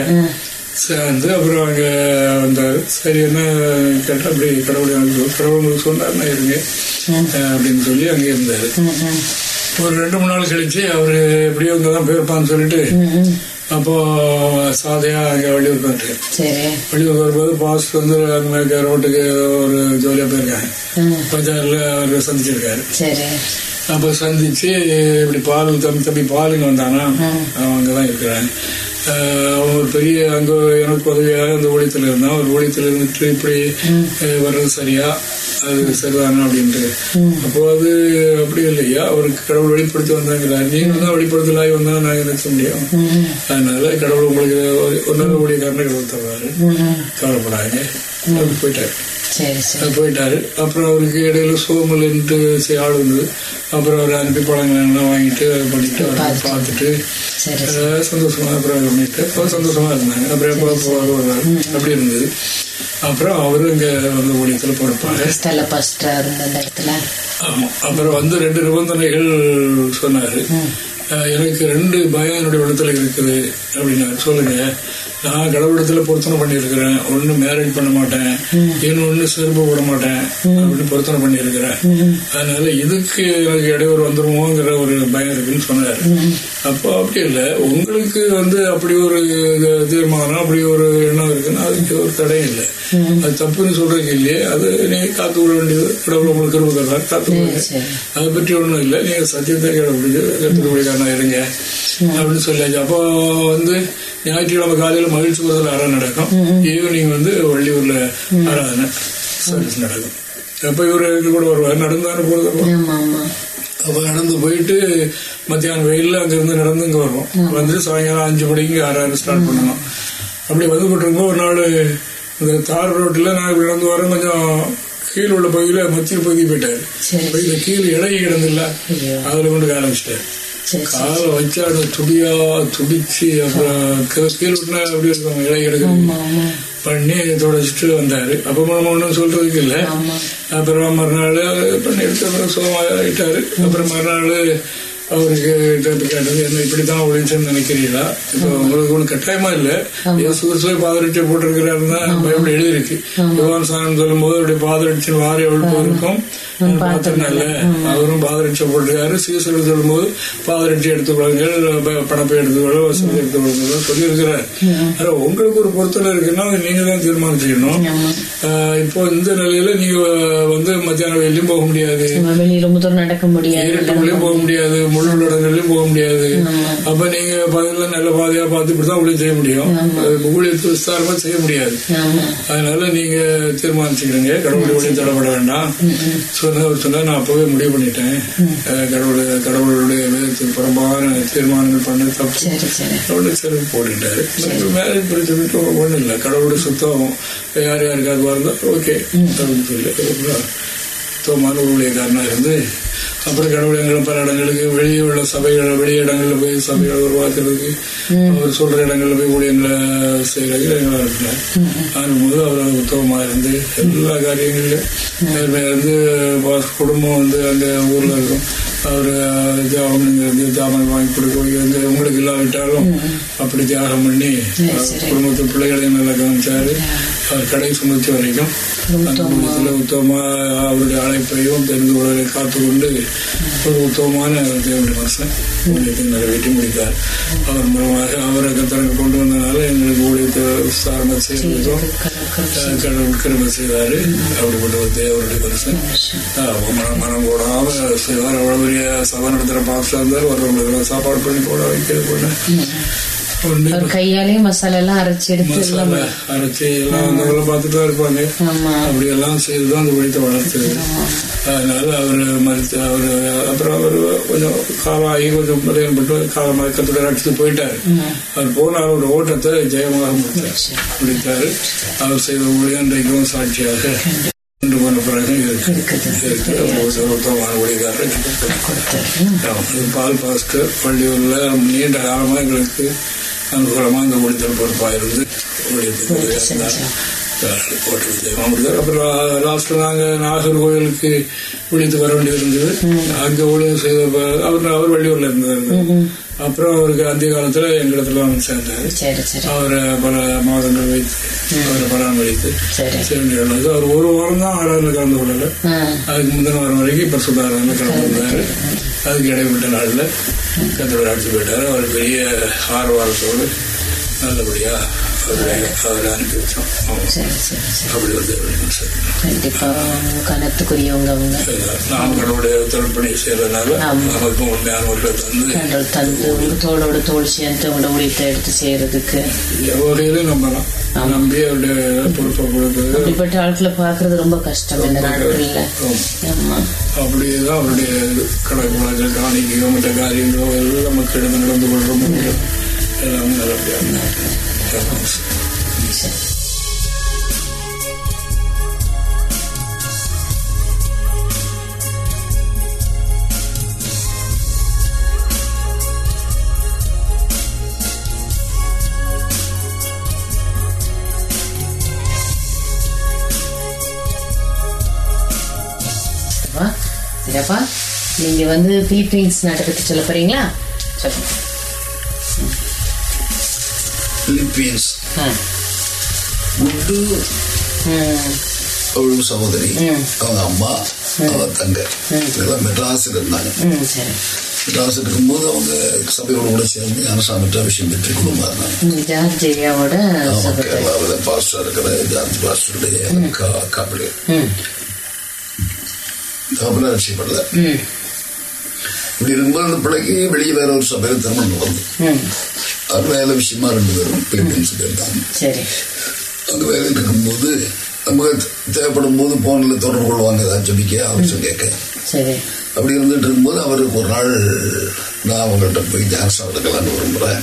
சேர்ந்து அப்புறம் அங்க வந்தாரு. சரி என்ன கேட்டா அப்படி கடவுள் எனக்கு கடவுள் உங்களுக்கு சொன்னாருன்னா இருங்க. அப்படின்னு சொல்லி அங்க இருந்தாரு. ஒரு ரெண்டு மூணு நாள் கழிச்சு அவரு எப்படியோ இங்க தான் போயிருப்பான்னு சொல்லிட்டு அப்போ சாதையா அங்க வெளியூர் போயிட்டு சரி. வெளியூர் வரும்போது பாஸ் வந்து ரோட்டுக்கு ஒரு ஜோலியா போயிருக்காங்க. பஜார்ல அவர் சந்திச்சிருக்காரு. சரி. அப்ப சந்திச்சு இப்படி பால் தம்பி தம்பி பாலுங்க வந்தானா. அவன் அங்கதான் இருக்கிறான். ஒரு பெரிய அங்க எனக்கு உதவியாக அந்த ஊழியத்துல இருந்தான். ஒரு ஊழியத்துல இருந்துட்டு இப்படி வர்றது சரியா? அது சரிதானா அப்படின்ட்டு. அப்போ அது அப்படி இல்லையா? அவருக்கு கடவுள் வெளிப்படுத்தி வந்தாங்கிறார். நீங்க தான் வெளிப்படுத்தலாகி வந்தா நான் நினைச்ச முடியும்? அதனால கடவுள் உங்களுக்கு ஒரு- நல்ல ஊழியக்காரனை கடவுள் ம். கவலைப்படாங்க அப்படி போயிட்டாரு போயிட்டாரு. அப்புறம் அவருக்கு இடையில சோமல்ன்ட்டு ஆள் வந்தது அப்புறம் அவர் அனுப்பி பழங்கள் எல்லாம் வாங்கிட்டு பண்ணிட்டு அவரை பார்த்துட்டு. சந்தோஷமா அப்புறம் பண்ணிட்டு அவர் சந்தோஷமா இருந்தாங்க அப்புறம் எப்போ போவாங்க வருவாங்க அப்படி இருந்தது. அப்புறம் அவரு இங்க வந்து ஊழியத்துல பொறுப்பாங்க இடத்துல? ஆமா. அப்புறம் வந்து ரெண்டு நிபந்தனைகள் சொன்னாரு. எனக்கு ரெண்டு பயம் என்னுடைய உள்ளத்துல இருக்குது. அப்படின்னாரு. சொல்லுங்க. நான் கடவுளத்துல பொருத்தனை பண்ணியிருக்கிறேன். ஒண்ணு மேரேஜ் பண்ண மாட்டேன். இன்னொன்னு செருப்பு போட மாட்டேன். அப்படின்னு பொருத்தனை பண்ணியிருக்கிறேன். அதனால இதுக்கு எனக்கு இடையூறு வந்துருமோங்கிற ஒரு பயம் இருக்குன்னு சொன்னாரு. அப்போ அப்படி இல்லை. உங்களுக்கு வந்து அப்படி ஒரு தீர்மானம் அப்படி ஒரு எண்ணம் இருக்குன்னா அதுக்கு ஒரு தடையும் இல்லை. அது தப்புன்னு சொல்றதுக்கு இல்லையே. அது நீங்க காத்து விட வேண்டியது. கடவுள் உங்களுக்கு கிருப தர்றாரு காத்து விடுங்க சரி. அதை பற்றி ஒண்ணும் இல்லை. நீங்க சத்தியத்தை கடைபிடிச்சு கத்துக்கூடியக்காரனா இருங்க அப்படின்னு சொல்லியாச்சு. அப்போ வந்து ஞாயிற்றுக்கிழமை காலையில மகிழ்ச்சி முதல் ஆராதனை நடக்கும். ஈவினிங் வந்து வள்ளியூர்ல ஆராதனை சர்வீஸ் நடக்கும். அப்ப இவரு கூட வருவார். நடந்தாரு போறது அப்ப நடந்து போயிட்டு மத்தியானம் வெயில்ல அங்க இருந்து நடந்து இங்க வருவோம். வந்து சாயங்காலம் அஞ்சு மணிக்கு ஆறாறு ஸ்டார்ட் பண்ணணும் அப்படி வந்து கொண்டிருக்கும்போது ஒரு நாள் இந்த தார் ரோட்ல நான் நடந்து வரேன். கொஞ்சம் கீழ் உள்ள பகுதியில மத்திய பகுதி போயிட்டாரு. போய் இந்த கீழ் இடையே கிடந்தில்ல. அதுல கொண்டு ஆரம்பிச்சிட்டாரு காலை வச்சா அது துடியா துடிச்சு அப்புறம் கீழ் எப்படி இருக்கும்? இலை ஆமா பண்ணி தொடச்சிட்டு வந்தாரு. அப்ப நம்ம ஒன்றும் சொல்றதுக்கு இல்லை. அப்புறம் மறுநாள் பண்ணி எடுத்து அப்புறம் சுகமாயிட்டாரு அப்புறம் மறுநாள் அவருக்கு கேட்டு கேட்டது என்ன இப்படித்தான் ஒழிச்சுன்னு நினைக்கிறீங்களா? இப்போ உங்களுக்கு ஒன்றும் கட்டாயமா இல்லை. சுகசுவை பாதரட்சி போட்டிருக்கிறாருன்னா பைபிள் எழுதியிருக்கு. யுவான் சாணம் சொல்லும்போது அப்படி பாதரட்சி வாரி எவ்வளவு இருக்கும் பார்த்தனால அவரும் பாதரட்சி போட்டிருக்காரு சீசர் சொல்லும்போது பாதரட்சி எடுத்துக்கொள்ளுங்கள் பணப்பை எடுத்துக்கொள்ள வசதி எடுத்துக்கொள்ளுங்கள் சொல்லியிருக்கிறார். ஆனா உங்களுக்கு ஒரு பொருத்தல இருக்குன்னா நீங்க தான் தீர்மானம் செய்யணும் இப்போ இந்த நிலையில நீங்க வந்து மத்தியானம் வெளியும் போக முடியாது. நடக்க முடியாது. இருட்டுக்குள்ளேயும் போக முடியாது. முழு இடங்கள்லயும் போக முடியாது. அப்ப நீங்க பதில நல்ல பாதையா பார்த்து இப்படிதான் ஊழியம் செய்ய முடியும். அது ஊழியத்து விஸ்தாரமா செய்ய முடியாது. அதனால நீங்க தீர்மானிச்சுக்கிறீங்க. கடவுள் ஊழியம் தடப்பட வேண்டாம். சொன்ன சொன்னா நான் அப்பவே முடிவு பண்ணிட்டேன். கடவுள் கடவுளுடைய வேதத்துக்கு புறம்பான தீர்மானங்கள் பண்ண தப்பு. சரி சரி. கடவுளை சரி. போட்டுட்டாரு மேரேஜ் பிடிச்சதுக்கு ஒண்ணும் இல்லை. கடவுளோட சுத்தம் யார் யாருக்காவது வருதோ ஓகே. அப்படின்னு சொல்லி சுத்தமான ஊழியக்காரனா இருந்து அப்புறம் கடவுள் எங்களை பல இடங்களுக்கு வெளியே உள்ள சபைகள் வெளியே இடங்கள்ல போய் சபைகளை உருவாக்குறதுக்கு அவர் சொல்ற இடங்கள்ல போய் ஊழியங்களை செய்யறதுக்கு எங்களை இருக்கல ஆகும்போது அவர் உத்தவமா இருந்து எல்லா காரியங்களிலும் இருந்து குடும்பம் வந்து அங்க ஊர்ல இருக்கும். அவர் ஜாபம் இருந்து ஜாபம் வாங்கி கொடுக்க வந்து உங்களுக்கு இல்லாவிட்டாலும் அப்படி தியாகம் பண்ணி குடும்பத்து பிள்ளைகளையும் நல்லா கவனிச்சாரு. கடை சுமத்தி வரைக்கும் அந்த குடும்பத்துல உத்தமமா அவருடைய அழைப்பையும் தெரிந்து கொள்வதை காத்துக்கொண்டு ஒரு உத்தமமான தேவனுடைய மனுஷன் ஊழியத்தை நிறைவேற்றி முடித்தார். அவர் மூலமாக அவரை கத்தரங்க கொண்டு வந்தனால எங்களுக்கு ஊழியத்தை விசாரணை செய்வதும் அஹ், கடவுள் கிருபை செய்தாரு. அப்படிப்பட்ட ஒரு தேவனுடைய மனுஷன் மனம் போடாம செய்வார் அவ்வளவு பெரிய சபை நடத்துற பாஸ்டா இருந்தார் வரவங்களுக்கு சாப்பாடு பண்ணி போட வைக்கிறது பண்ண அவர் கையாலே மசாலா எல்லாம் அரைச்சு எடுத்து அரைச்சி எல்லாம் வேலை பார்த்துட்டு இருப்பாங்க. அப்படி எல்லாம் செய்துதான் அந்த ஒழித்தை வளர்த்தது அதனால அவர் மறுத்து அவர் அப்புறம் அவர் கொஞ்சம் காலமாகி கொஞ்சம் பட்டு காலமாக கத்துட அடிச்சுட்டு போயிட்டாரு. அவர் போன அவரோட ஓட்டத்தை ஜெயமாக முடித்தார். முடித்தாரு. அவர் செய்த ஊழியம் இன்றைக்கும் சாட்சியாக ஒரு பால் பாஸ்டர் பள்ளியூர்ல நீண்ட காலமா எங்களுக்கு அனுகூலமா இந்த ஊழியத்தில் பொறுப்பாக இருந்து ஊழியத்துக்கு போட்டிருந்தார் அப்புறம் லாஸ்ட்ல நாங்க நாகர்கோவிலுக்கு ஊழியத்துக்கு வர வேண்டியது இருந்தது அங்க ஊழியம் செய்த அவர் அவர் வெளியூர்ல இருந்தாரு அப்புறம் அவருக்கு அந்த காலத்துல எங்களிடத்துல வந்து சேர்ந்தாரு சரி சரி அவரை பல மாதங்கள் வைத்து அவரை பராமரித்து சரி சேர்ந்து அவர் ஒரு வாரம் தான் ஆராதனை கலந்து கொள்ளல அதுக்கு முந்தின வாரம் வரைக்கும் இப்ப சுதாரணை கலந்து வந்தாரு அதுக்கு இடைப்பட்ட நாளில் கத்தோட அடுத்து போயிட்டாரு. அவர் பெரிய ஆர்வாரத்தோடு நல்லபடியாக கனத்துக்குரியவங்க அவங்க நாம் கடவுளுடைய தொழிற்பணி செய்யறதுனால நமக்கும் உண்மையானவர்களை தந்து கண்டல் தந்து உங்க தோளோட தோல் சேர்ந்து உங்களோட ஊழியத்தை எடுத்து செய்யறதுக்கு வகையிலும் நம்பலாம் நம்பி அவருடைய பொறுப்பை கொடுக்கிறது அப்படிப்பட்ட ஆட்களை பாக்குறது ரொம்ப கஷ்டம் இந்த நாடுகள்ல அப்படியேதான் அவருடைய காணிக்கையோ மற்ற காரியங்களோ எல்லாம் மக்களிடம் நடந்து கொள்ற முடியும் நல்லபடியாக சரி. Dice. சரிப்பா நீங்க வந்து பீப்பிங்ஸ் நாட்டை சொல்ல போறீங்களா சொல்லுங்க பிலிப்பீன்ஸ். குண்டு அவள் சகோதரி. அவங்க அம்மா அவ தங்க இதெல்லாம் மெட்ராஸில் இருந்தாங்க ம், சரி மெட்ராஸ் இருக்கும்போது அவங்க சபையோட கூட சேர்ந்து ஞானசாமிட்ட விஷயம் பெற்று குடும்பம் இருந்தாங்க கேரளாவில் பாஸ்டர் இருக்கிற ஜார்ஜ் பாஸ்டருடைய காப்பிடு ம் காப்பிட ரட்சிப்படல ம் இப்படி இருக்கும்போது அந்த பிள்ளைக்கு வெளியே வேற ஒரு சபையில் திருமணம் நடந்து ம் அது வேலை விஷயமா ரெண்டு பேரும் இருந்தாங்க சரி. அங்க வேலையில் இருக்கும்போது நமக்கு தேவைப்படும் போது போனில் தொடர்பு கொள்வாங்க ஏதாவது சொல்லிக்க அவர் கேட்க அப்படி இருந்துட்டு இருக்கும்போது அவருக்கு ஒரு நாள் நான் அவங்கள்ட்ட போய் தியானம் எடுக்கலான்னு விரும்புகிறேன்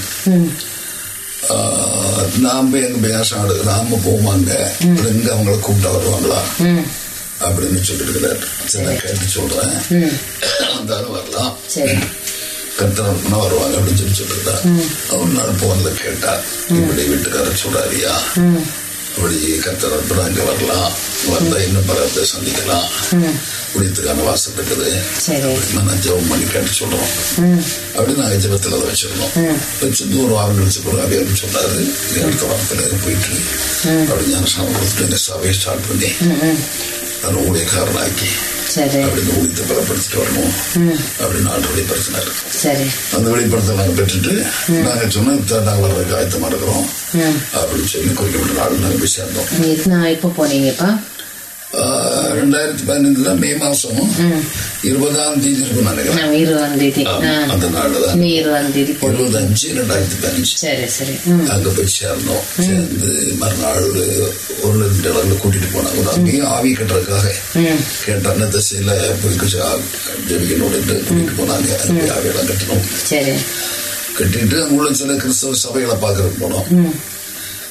ஆஹ், நாம எங்க பேசம் எடுக்க நாம போவாங்க. எங்க அவங்கள கூப்பிட்டா வருவாங்களா? அப்படின்னு சொல்லிட்டு சரி நான் கேட்டு சொல்றேன். வந்தாலும் வரலாம். கத்தனா வருவாங்க அப்படின்னு சொல்லி சொல்லிருந்தா ஒரு நாள் போன்ல கேட்டா இப்படி வீட்டுக்காரர் சொல்றாரியா அப்படி கத்தர் அங்க வரலாம். வந்தா இன்னும் பல பேர் சந்திக்கலாம். குடியத்துக்கான வாசல் இருக்குது. அப்படின்னு நான் ஜெபம் பண்ணி கேட்டு சொல்றோம். அப்படி நாங்க ஜெபத்தில் அதை வச்சிருந்தோம். வச்சிருந்து ஒரு வாரம் கழிச்சு பிறகு அவையாரும் சொன்னாரு அடுத்த வாரத்தில் போயிட்டு அப்படி ஞானசாமி கொடுத்துட்டு சபையை ஸ்டார்ட் பண்ணி நான் ஊழியக்காரனாக்கி சரி. அப்படின்னு ஊழியத்தை பலப்படுத்திட்டு வரணும். அப்படின்னு ஆண்டு வெளிப்படுத்தினாரு சரி. அந்த வெளிப்படுத்தல் நாங்கள் பெற்றுட்டு நாங்கள் சொன்னோம் "இத்தனை நாங்கள் வர்றதுக்கு ஆயத்தமா இருக்கிறோம். அப்படின்னு சொல்லி குறிக்கப்பட்ட நாள் நாங்கள் போய் சேர்ந்தோம். எப்போ போனீங்கப்பா ரெண்டாயிரத்தி பதினஞ்சுல மே மாசம் இருபதாம் தேதி இருக்கும் நினைக்கிறேன். நான் இருபதாம் தேதி. அந்த நாள் தான் மே இருபதாம் தேதி போனீங்க இருபது அஞ்சு ரெண்டாயிரத்தி பதினஞ்சு. சரி சரி. ம். அங்க போய் சேர்ந்தோம் சேர்ந்து மறுநாள் ஒரு ரெண்டு இடத்துல கூட்டிட்டு போனாங்க. ஒரு அங்கேயும் ஆவி கட்டுறதுக்காக. கேட்ட அந்த திசையில போய் ஜெபிக்கணும் கூட்டிட்டு போனாங்க. ஆவியெல்லாம் கட்டணும். கட்டிட்டு அங்க உள்ள சில கிறிஸ்தவ சபைகளை பார்க்கறதுக்கு போனோம்.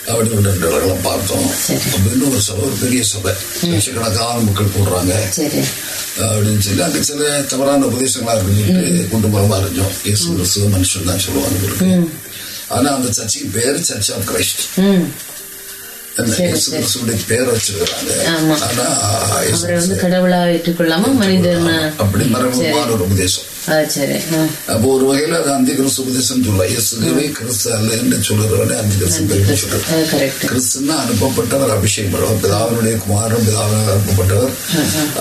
ரெண்டு இடங்களை பார்த்தோம். அப்படின்னு ஒரு சபை ஒரு பெரிய சபை. லட்சக்கணக்கான மக்கள் போடுறாங்க அப்படின்னு சொல்லி அங்க சில தவறான உபதேசங்களா இருக்குன்னு கொண்டு போறமா இருந்தோம் இயேசு கிறிஸ்துவ மனுஷன் தான் சொல்லுவாங்க. ஆனா அந்த சர்ச்சுக்கு பேர் சர்ச் ஆஃப் கிரைஸ்ட். பேர் வச்சிருக்கிறாங்க. ஆனா கடவுளா ஏற்றுக்கொள்ளாம மனிதன் அப்படி மறைமுகமான ஒரு உபதேசம். அப்போ ஒரு வகையில அது அந்த கிறிஸ்து உபதேசம் சொல்லலாம் இயேசுவே கிறிஸ்து அல்ல என்று சொல்லுறவனே அந்த கிறிஸ்து அது கிறிஸ்துன்னா அனுப்பப்பட்டவர் அபிஷேகம் பிதாவினுடைய குமாரன் பிதாவினால் அனுப்பப்பட்டவர்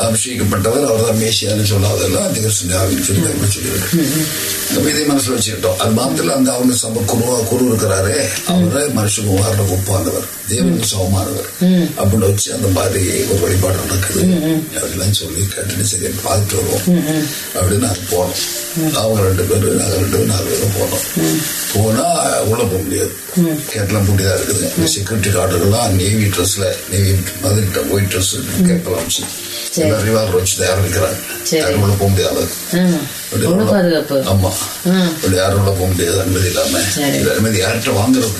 அபிஷேகப்பட்டவர் அவர் தான் மேசியான்னு சொல்லாதெல்லாம் அந்த கிறிஸ்து ஆவின்னு சொல்லி சொல்லியிருக்கு நம்ம இதை மனசுல வச்சுக்கிட்டோம் அது மாத்திரம் அந்த அவங்க சபை குருவா குரு இருக்கிறாரே அவரை மனுஷகுமாரனை ஒப்பானவர் தேவனுக்கு சமமானவர் அப்படின்னு வச்சு அந்த மாதிரி ஒரு வழிபாடு நடக்குது அப்படிலாம் சொல்லி கேட்டுட்டு சரி பார்த்துட்டு வருவோம் அப்படின்னு நாங்கள் போனோம் அவங்க ரெண்டு பேரும் நாங்கள் ரெண்டு பேரும் நாலு பேரும் போனோம். போனா உள்ள போக முடியாது. கேட்லாம் பூட்டிதான் இருக்குது. செக்யூரிட்டி கார்டுகள்லாம் நேவி ட்ரெஸ்ல நேவி மாதிரி ஒயிட் ட்ரெஸ் கேட்கலாம். ரிவால்வர் வச்சு நிற்கிறாங்க சரி. யாரும் உள்ள போக முடியாது. ஆமா. யாரும் உள்ள போக முடியாது. அனுமதி இல்லாம. அனுமதி யார்கிட்ட வாங்குறது?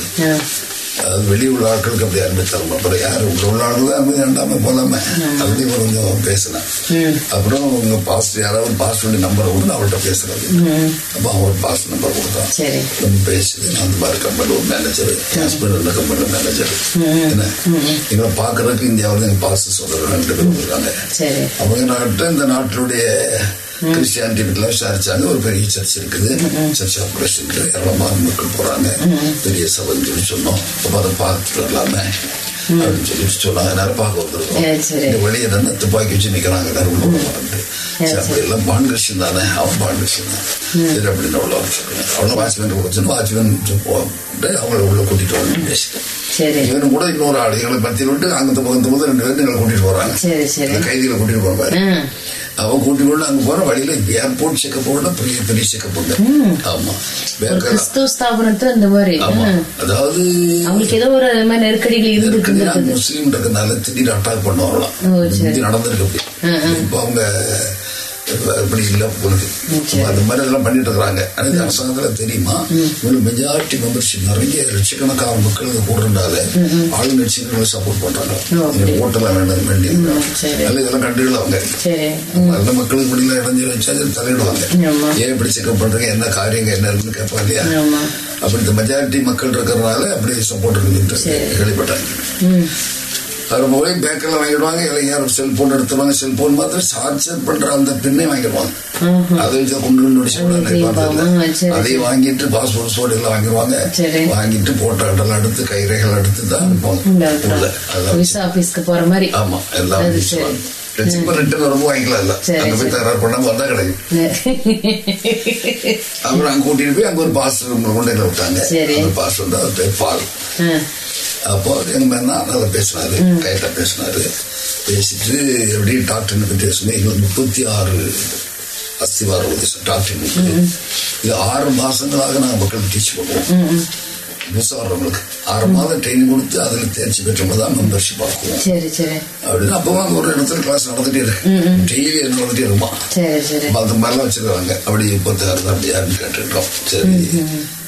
வெளியே உள்ள ஆட்களுக்கு அப்படி அனுமதி தரணும் அப்புறம் யாரு உள்ள உள்ள ஆட்கள் தான் அனுமதி வேண்டாம போலாம அப்படி கொஞ்சம் பேசினேன். அப்புறம் உங்க பாஸ்டர் யாராவது பாஸ்டருடைய நம்பரை கொடுத்து அவர்கிட்ட பேசுறது அப்போ அவர் பாஸ் நம்பர் கொடுத்தான் நம்ம பேசுது அந்த மாதிரி கம்பெனி ஒரு மேனேஜர் ஹஸ்பண்ட் உள்ள கம்பெனி மேனேஜர் என்ன இவரை பாக்குறதுக்கு இந்தியாவில் எங்க பாஸ் சொல்ற ரெண்டு பேரும் இருக்காங்க அவங்க நாட்டு இந்த நாட்டினுடைய கிறிஸ்டியானிட்டி பற்றிலாம் விசாரிச்சாங்க ஒரு பெரிய சர்ச் இருக்குது சர்ச் ஆஃப் கிறிஸ்டின் ஏராளமான மக்கள் போறாங்க பெரிய சபைன்னு சொல்லி சொன்னோம் அப்போ அதை பார்த்துட்டு வரலாமே அப்படின்னு சொல்லி சொன்னாங்க நேரம் பார்க்க வந்துருக்கோம். இந்த வெளியே தானே துப்பாக்கி வச்சு உள்ள போறான்ட்டு சரி அப்படி எல்லாம் பான் கிறிஸ்டின் தானே அவன் பான் கிறிஸ்டின் தான் சரி அப்படின்னு அவ்வளோ சொல்லுங்க அவ்வளோ வாட்ச்மேன் கொடுத்துன்னு வாட்ச்மேன் போட்டு அவங்கள உள்ள கூட்டிட்டு வரணும்னு பேசிட்டேன் இவனு கூட இன்னொரு ஆள். எங்களை பத்தி விட்டு அங்க பக்கத்து போது ரெண்டு பேரும் எங்களை கூட்டிட்டு போறாங்க. சரி சரி. இந்த கைதிகளை கூட்டிட்டு போறாங்க ஆ. அவன் கூட்டி கொண்டு அங்க போற வழியில ஏர்போர்ட் செக்கப் போட பெரிய பெரிய செக்கப் உண்டு. ஆமா. கிறிஸ்துவ ஸ்தாபனத்துல இந்த மாதிரி. அதாவது அவங்களுக்கு ஏதோ ஒரு நெருக்கடிகள் இருந்துட்டு இருக்குதுன்னா இருந்திருக்குது முஸ்லீம் இருக்கனால திடீர் அட்டாக் பண்ண. இது நடந்திருக்கு. இப்போ அவங்க போலுது சரி. அந்த மாதிரி எல்லாம் பண்ணிட்டு இருக்கிறாங்க. இந்த அரசாங்கத்துல தெரியுமா? மெஜாரிட்டி மெம்பர்ஷிப் நிறைய லட்சக்கணக்கான மக்கள் கூடுறதுனால ஆளுங்கட்சிகளை சப்போர்ட் பண்றாங்க. ஓட்டெல்லாம் வேண்டாம் வேண்டி சரி. அதனால இதெல்லாம் சரி. நல்ல மக்களுக்கு இப்படிலாம் இடைஞ்சல் வச்சா அது தலையிடுவாங்க. ஏன் இப்படி செக்அப் பண்றீங்க? என்ன காரியங்க? என்ன இருக்குன்னு கேட்பாங்க இல்லையா? அப்படி இந்த மெஜாரிட்டி மக்கள் இருக்கிறதுனால அப்படி சப்போர்ட் இருக்குன்னு. கேள்விப்பட்டாங்க அது போய் பேக்கெல்லாம் வாங்கிடுவாங்க. இளைஞர் செல்போன் எடுத்துருவாங்க? செல்போன் மாத்திரம் சார்ஜர் பண்ற அந்த பின்னே வாங்கிடுவாங்க. அதை வச்சு கொண்டு அது சரி, அதையும் வாங்கிட்டு பாஸ்போர்ட் சோடு எல்லாம் வாங்கிடுவாங்க. வாங்கிட்டு போட்டோ இடம்லாம் எடுத்து கைரேகைகள் எடுத்து தான் அனுப்புவாங்க. போற மாதிரி. ஆமா எல்லாம் அது. திரும்ப ரிட்டர்ன் வரும்போது வாங்கிக்கலாம் இல்ல சரி, அங்க போய். தகராறு பண்ணாம வந்தா கிடைக்கும் அப்புறம் அங்க கூட்டிட்டு போய் அங்க ஒரு பாஸ்டர் கொண்டு விட்டாங்க. பாஸ்டர் வந்து அவர் பேர் பால். ஆ. அப்போ எங்க மேல நல்லா பேசினாரு கைட்டா பேசினாரு. பேசிட்டு எப்படி டாக்டர்னு பத்தி பேசும்போது எங்களுக்கு முப்பத்தி ஆறு அஸ்திவார உபதேசம் டாக்டர் இது ஆறு மாசங்களாக நாங்கள் மக்களுக்கு டீச் பண்ணுவோம். புதுசாக வர்றவங்களுக்கு ஆறு மாதம் ட்ரைனிங் கொடுத்து அதில் தேர்ச்சி பெற்றவங்க தான் மெம்பர்ஷிப் சரி அப்படின்னு அப்பவும் அங்க ஒரு இடத்துல கிளாஸ் நடந்துட்டே இருக்கு. டெய்லி நடந்துட்டே இருக்குமா? அந்த மாதிரிலாம் வச்சிருக்காங்க. அப்படி முப்பத்தாறு அப்படி யாருன்னு கேட்டுக்கிட்டோம் சரி.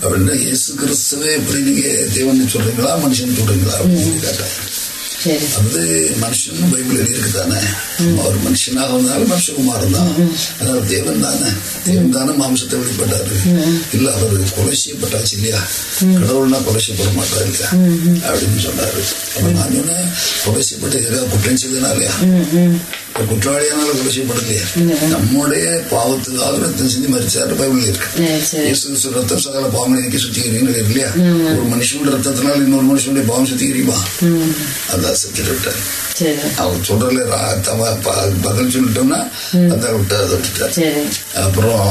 அப்படின்னா இயேசு கிறிஸ்துவே எப்படி நீங்க தேவன் சொல்றீங்களா மனுஷன் சொல்றீங்களா அப்படின்னு கேட்டேன். அது மனுஷன் பைபிள் எழுதியிருக்கு தானே அவர் மனுஷனாக வந்தாலும் மனுஷகுமாரன் தான் அதனால தேவன் தானே தேவன் தானே மாம்சத்தை வெளிப்பட்டாரு இல்ல அவர் கொலை செய்யப்பட்டாச்சு இல்லையா கடவுள்னா கொலை செய்யப்பட மாட்டார் இல்லையா அப்படின்னு சொன்னாரு அப்ப நான் சொன்னேன் கொலை செய்யப்பட்ட குற்றம் இப்ப குற்றவாளியானால கொலை செய்யப்படலையா நம்முடைய பாவத்துக்காக ரத்தம் செஞ்சு மறிச்சாரு பைபிள் இருக்கு ரத்தம் சகல பாவங்களை நீக்கி சுத்திக்கிறீங்க இல்லையா ஒரு மனுஷனோட ரத்தத்தினால இன்னொரு மனுஷனுடைய பாவம் சுத்திக்கிறீமா அதான் செத்துட்டு விட்டார் அவன் சொல்றதுல பதில் சொல்லிட்டோம்னா அந்த விட்டு அதை விட்டுட்டார் அப்புறம்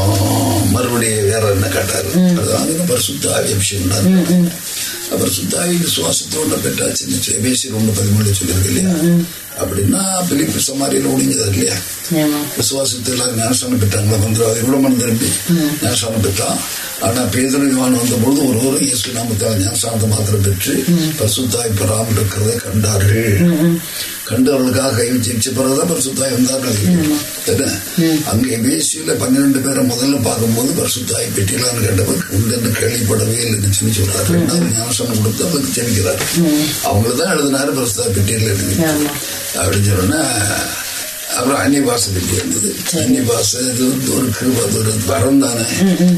மறுபடியும் வேற என்ன கேட்டாரு? அதுதான் பரிசுத்த அபிஷேகம் அப்புறம் சுத்தாவி விசுவாசத்தோட பெற்றாச்சு எபேசியர் ஒன்று பதிமூணு சொல்லியிருக்கு இல்லையா? அப்படின்னா பிலிப்பு சமாரியில் ஒளிஞ்சது இல்லையா? ஆமா. விசுவாசத்தில் எல்லாரும் ஞானஸ்தானம் பெற்றாங்களா? மந்திரவாதி கூட மனம் திரும்பி ஞானஸ்தானம் பெற்றான். ஆனா பேதரு யோவான் வந்தபொழுது ஒருவரும் இயேசு நாமத்தால் ஞானஸ்தானத்தை மாத்திரம் பெற்று பரிசுத்தாய் பெறாமல் இருக்கிறதை கண்டார்கள். கண்டு அவர்களுக்காக கை ஜெயிச்ச பிறகுதான் பரிசுத்தாய் வந்தார்கள்? அங்கே பேசியில பன்னிரண்டு பேரை முதல்ல பார்க்கும்போது பரிசுத்தாய் பெற்றிலான்னு கேட்டவர் உண்டு கேள்விப்படவே இல்லைன்னு சொல்லி சொல்றாரு. ரெண்டாவது ஞானஸ்தானம் கொடுத்து அவருக்கு ஜெபிக்கிறார். அவங்களுக்கு தான் எழுதினாரு பரிசுத்தாய் பெற்றியில் எழுதி அப்படின்னு சொன்னா அப்புறம் பாஷை பற்றி இருந்தது. அந்நிய பாஷை இது வந்து ஒரு கிருப ஒரு வரம் தானே?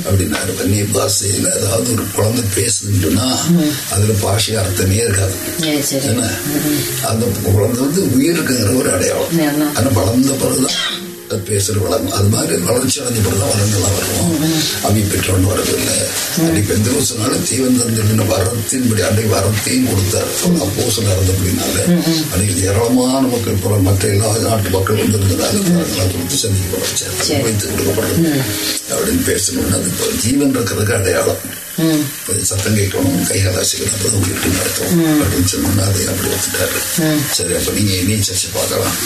அப்படின்னாரு. அந்நிய பாஷையில அதாவது ஒரு குழந்தை பேசுதுன்னா அதுல பாஷை அர்த்தமே இருக்காது என்ன? அந்த குழந்தை வந்து உயிருக்குங்கிற ஒரு அடையாளம். ஆமா ஆனா வளர்ந்த பிறகுதான். பேசுற வளரும் அது மாதிரி வளர்ச்சி அடைஞ்ச பிறகுதான் வரங்கள்லாம் வரும் அவி பெற்றோன்னு வரதில்லை. அன்னைக்கு எந்த வருஷனாலும் தீவன் தந்திருந்த வரத்தின்படி அன்றைக்கு வரத்தையும் கொடுத்தார் அப்போசல் இருந்தபடினால அன்னைக்கு ஏராளமான மக்கள் புற மற்ற எல்லா நாட்டு மக்கள் வந்திருந்ததால வரங்களாம் கொடுத்து சந்திக்க வச்சார் வைத்து கொடுக்கப்படுது அப்படின்னு பேசணும்னு அது ஜீவன் இருக்கிறதுக்கு அடையாளம். சத்தம் கேட்கணும் கைகளாசிகள் அப்பதான் வீட்டு நடத்தும். அப்படின்னு சொன்னோம்னா அதை அப்படி எடுத்துட்டாரு சரி அப்ப நீங்க நீ சர்ச்சை பார்க்கலாம்.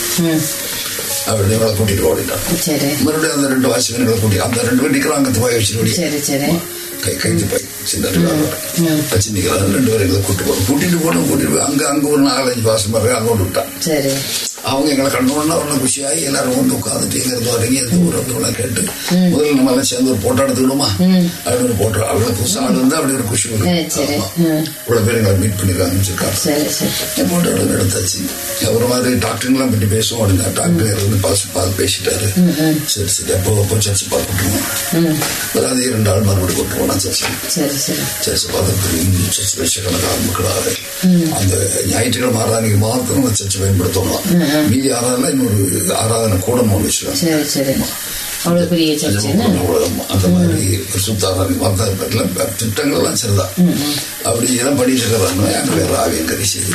அப்படின்னு இவளை கூட்டிட்டு ஓடிட்டான் சரி. மறுபடியும் அந்த ரெண்டு வாசிகங்களை கூட்டி அந்த ரெண்டு பேர் நிக்கிறாங்க அந்த பாய் வச்சு சரி சரி. கை கைது பாய் சின்ன வச்சு நிக்கிறாங்க ரெண்டு பேரும் எங்களை கூட்டு போகணும் கூட்டிட்டு போகணும் கூட்டிட்டு போய் அங்க அங்க ஒரு நாலஞ்சு வாசம் பாருங்க அங்க கொண்டு விட்டான். அவங்க எங்களை கண்டோன்னா ஒன்றும் குஷியாகி எல்லாரும் வந்து உட்காந்துட்டு இங்க இருந்து வரீங்க எந்த ஊர் அப்படிலாம் கேட்டு முதல்ல நம்ம எல்லாம் சேர்ந்து ஒரு போட்டோ எடுத்துக்கணுமா அப்படின்னு ஒரு போட்டோ. அவ்வளவு புதுசா ஆள் வந்து அப்படி ஒரு குஷி. இவ்வளவு பேர் எங்களை மீட் பண்ணி காமிச்சிருக்காங்க போட்டோ எடுத்து எடுத்தாச்சு. அவர் மாதிரி டாக்டருங்கெல்லாம் பற்றி பேசுவோம் அப்படின்னா டாக்டர் இருந்து பாஸ் பார்த்து பேசிட்டாரு. சரி சரி. அப்போ அப்போ சர்ச்சு பார்க்கட்டுவோம் ம். அப்புறம் அதே ரெண்டு ஆள் மறுபடியும் கொண்டு போனா சர்ச்சு. சரி சரி. சர்ச்சு பார்த்து சர்ச் லட்சக்கணக்கான மக்களாக அந்த ஞாயிற்றுக்கிழமை ஆராதனைக்கு மாத்திரம் சர்ச்சை பயன்படுத்தணும். மீதி ஆராதனை இன்னொரு ஆராதனை கூடம் ஒன்று வச்சுருக்காங்க சரி அவ்வளவு பெரிய அந்த மாதிரி திட்டங்கள்லாம் சரிதான் அப்படி இதெல்லாம் பண்ணிட்டு இருக்கிறாங்க அங்கே வேற ஆவியம் செய்து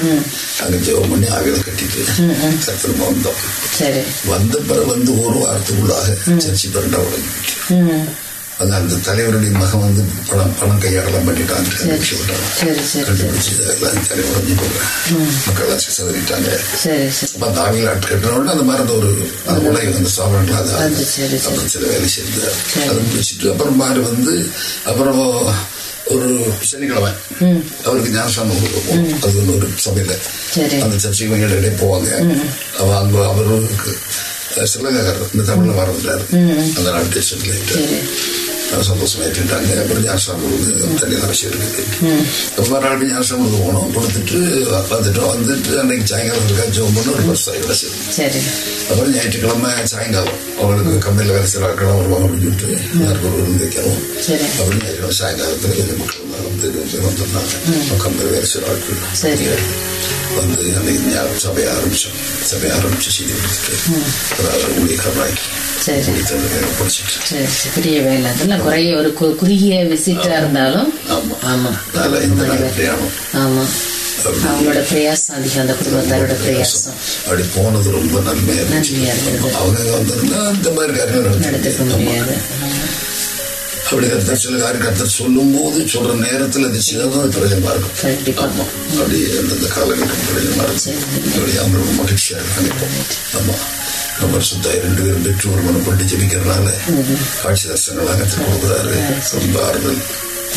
அங்கே ஜெபம் பண்ணி ஆவியில கட்டிட்டு திரும்ப வந்தோம் வந்த பிறகு வந்து ஒரு வாரத்துக்குள்ளாக சர்ச்சை பிறண்டா உடனே அது அந்த தலைவருடைய மகன் வந்து பணம் பணம் கையாடலாம் பண்ணிட்டாங்க கண்டுபிடிச்சு இதெல்லாம் தலை உடஞ்சி போடுறேன் மக்கள் சரி சரி. அப்ப அந்த கட்டினோட அந்த மாதிரி அந்த ஒரு அந்த உலகை அந்த ஸ்தாபனங்கள் அது. அப்புறம் சில வேலை செய்து அதை முடிச்சுட்டு அப்புறம் மாதிரி வந்து அப்புறம் ஒரு சனிக்கிழமை அவருக்கு ஞானசாமி கொடுப்போம் அது வந்து ஒரு சபையில. அந்த சர்ச்சைக்கு இடையிலே போவாங்க. அவ அங்க அவருக்கு சிலங்காரர் இந்த தமிழ்ல வரதுறாரு அந்த நாட்டு சரி சந்தோஷமா ஏற்றுட்டாங்க அப்புறம் ஞானசாமி கொடுத்து தனியாக விஷயம் இருக்குது அப்போ மறுநாள் ஞானசாமி கொடுத்து போனோம் கொடுத்துட்டு வந்துட்டு வந்துட்டு அன்னைக்கு சாயங்காலம் இருக்கா ஜோம் பண்ண ஒரு பஸ் வேலை செய்யும் சரி அப்புறம் ஞாயிற்றுக்கிழமை சாயங்காலம் அவங்களுக்கு கம்பெனியில் வேலை செய்கிற ஆட்கள் வருவாங்க அப்படின்னு சொல்லிட்டு எல்லாருக்கும் ஒரு விருந்து வைக்கிறோம் சரி அப்படின்னு ஞாயிற்றுக்கிழமை சாயங்காலத்தில் கொஞ்சம் மக்கள் வந்து வந்திருந்தாங்க கம்பெனியில் வேலை செய்கிற ஆட்கள் சரி. வந்து அன்னைக்கு ஞா- சபையை ஆரம்பிச்சோம் சபையை ஆரம்பிச்சு செய்தி கொடுத்துட்டு ஒரு ஊழியக்காரனாக்கி சரி ஊழியத்தை படிச்சுட்டு சரி சரி பெரிய வேலை அதெல்லாம் குறைய ஒரு குறுகிய விசிட்டா இருந்தாலும் ஆமா. ஆமா. அவங்களோட பிரயாசம் அதிகம் அந்த குடும்பத்தாரோட பிரயாசம். அப்படி போனது ரொம்ப நன்மையா நன்மையா இருந்தது. அவங்க வந்திருந்தா இந்த மாதிரி காரியங்கள் நடத்திக்க முடியாது. அப்படி கருத்தர் சில காரியம் கருத்தர் சொல்லும் போது சொல்ற நேரத்துல அது செய்தாதான் அது பிரயோஜனமா இருக்கும். கண்டிப்பா. ஆமா. அப்படி அந்தந்த காலகட்டம் பிரயோஜனமா இருக்கும். அப்படி அவங்க மகிழ்ச்சியா இருக்காங்க. ஆமா. நம்ம சுத்தாய் ரெண்டு பேரும் பெற்று ஒரு மனம் கொண்டு ஜெபிக்கிறதுனால காட்சி தரிசனங்களாக கொடுக்குறாரு. ரொம்ப ஆறுதல்.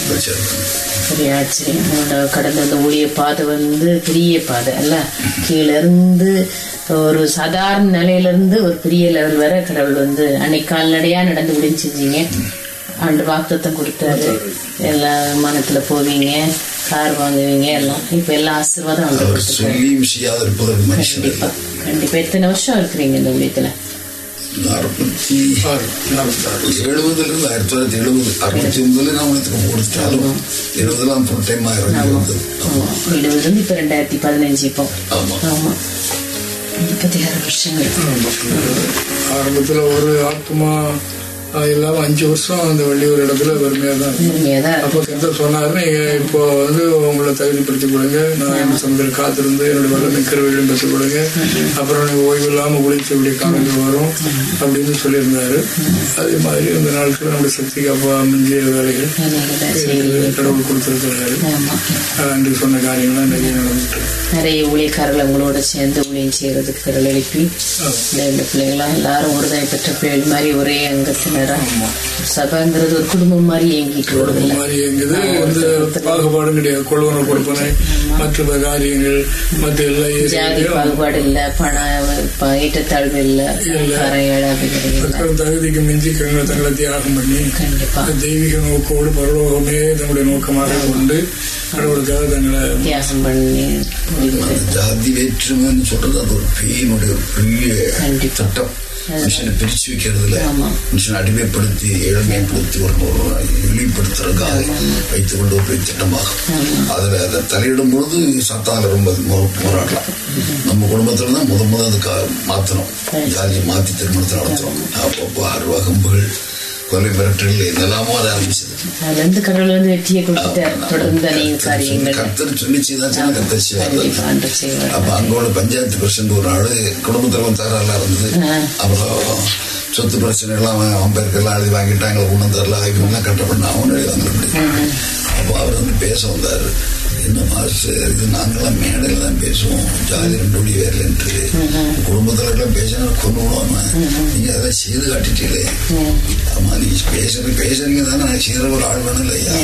மகிழ்ச்சியா இருக்காங்க பெரிய ஆச்சரியம் உங்களோட கடந்த அந்த ஊழிய பாதை வந்து பெரிய பாதை அல்ல? கீழே இருந்து ஒரு சாதாரண நிலையில இருந்து ஒரு பெரிய லெவல் வரை கடவுள் வந்து அன்னைக்கு கால்நடையா நடந்து முடிஞ்சு செஞ்சீங்க ஆண்டு வாக்குத்தத்தம் கொடுத்தாரு. எல்லா மனத்துல போவீங்க. கார் வாங்குவீங்க எல்லாம். இப்ப எல்லாம் ஆசீர்வாதம் வந்து சொல்லியும் செய்யாத இருப்பதற்கு மனுஷன் கண்டிப்பா கண்டிப்பா. எத்தனை வருஷம் இருக்கிறீங்க இந்த ஊழியத்துல நாற்பத்தி ஆயிரத்தி தொள்ளாயிரத்தி எழுபது. அறுபத்தி ஒன்பதுல நான் உனக்கு கொடுத்தாலும் எழுபதுலாம் ஃபுல் டைம் இப்ப ரெண்டாயிரத்தி பதினஞ்சு இப்போ. ஆமா. ஆமா. முப்பத்தி ஆறு வருஷங்கள். ஆரம்பத்துல ஒரு ஆத்மா ஆஹ், இல்லாம அஞ்சு வருஷம் அந்த வெளியூர் இடத்துல வெறுமையா தான் அப்போ கருத்தர் சொன்னாரு நீங்க இப்போ வந்து உங்களை தகுதிப்படுத்திக் கொள்ளுங்க நான் என் சமத்தில் காத்திருந்து என்னுடைய வல்ல நிற்கிறவர்களும் பெற்றுக் கொள்ளுங்க அப்புறம் நீங்க ஓய்வு இல்லாம உழைச்சக்கூடிய காலங்கள் வரும் அப்படின்னு சொல்லியிருந்தாரு. அதே மாதிரி இந்த நாட்கள் நம்முடைய சக்திக்கு அப்பா மிஞ்சிய வேலைகள். கடவுள் கொடுத்திருக்கிறாரு. அன்று சொன்ன காரியங்கள்லாம் நிறைய நடந்துட்டு. நிறைய ஊழியக்காரர்கள் உங்களோட சேர்ந்து ஊழியம் செய்யறதுக்கு கடல் எழுப்பி இந்த பிள்ளைங்களாம் எல்லாரும் ஒருதாய் பெற்ற பிள்ளைகள் மாதிரி ஒரே அங்கத்தினரா சபைங்கிறது ஒரு குடும்பம் மாதிரி இயங்கிட்டு வருது. இந்த மாதிரி எங்குது வந்து பாகுபாடும் கிடையாது. கொள்வன கொடுப்பனை. மற்ற காரியங்கள் மற்ற எல்லா ஜாதி பாகுபாடு இல்ல. பண ப- ஏற்றத்தாழ்வு இல்ல. தகுதிக்கு மிஞ்சி கங்களை தங்களை தியாகம் பண்ணி கண்டிப்பா. தெய்வீக நோக்கோடு பரலோகமே தன்னுடைய நோக்கமாக கொண்டு கடவுளுக்காக தங்களை வித்தியாசம் பண்ணி ஜாதி வேற்றுமைன்னு சொல்றது அது ஒரு பெயினுடைய ஒரு பெரிய கண்டிப்பா. மனுஷனை பிரிச்சு வைக்கிறதுல ஆமா. மனுஷனை அடிமைப்படுத்தி ஏழ்மைப்படுத்தி ஒரு ஒரு இழிவுபடுத்துறதுக்காக வைத்துக் கொண்டு ஒரு பெரிய திட்டமாகும் அதுல அதை தலையிடும் பொழுது சத்தால ரொம்ப போராடலாம். நம்ம குடும்பத்துல தான் முத முத அது கா- மாத்தணும் ஜாதியை மாத்தி திருமணத்தை நடத்தணும் அப்பப்போ அருவகம்புகள் கொலை மிரட்டல் என்னெல்லாமோ அது ஆரம்பிச்சது அதுல இருந்து கடவுள் வந்து வெற்றியை கொடுத்துட்டார் தொடர்ந்து அநேக காரியங்கள் கர்த்தர் சொல்லி தான் கர்த்தர் செய்வார். கண்டிப்பா ஆண்டு செய்வார். அப்ப அங்கோட பஞ்சாயத்து பிரசிடண்ட் ஒரு நாள் குடும்பத்துல கொஞ்சம் தகராறுலாம் இருந்தது. அப்புறம் சொத்து பிரச்சனை எல்லாம் அவன் பேருக்கெல்லாம் எழுதி வாங்கிட்டாங்க ஒன்றும் தரல இவங்கெல்லாம் கட்ட பண்ண அவன் எழுதி வாங்கல அப்போ அவர் வந்து பேச வந்தாரு. என்ன மாஸ்டர் இது நாங்களாம் மேடையில் தான் பேசுவோம். ஜாதி ரெண்டு ஒளி வேறலன்ட்டு குடும்பத்துல பேசினா கொண்டு விடுவாங்க. நீங்க அதெல்லாம் செய்து காட்டிட்டீங்களே. ஆமா நீங்க பேசுறது பேசுறீங்க தானே. நான் செய்யற ஒரு ஆள் வேணும் இல்லையா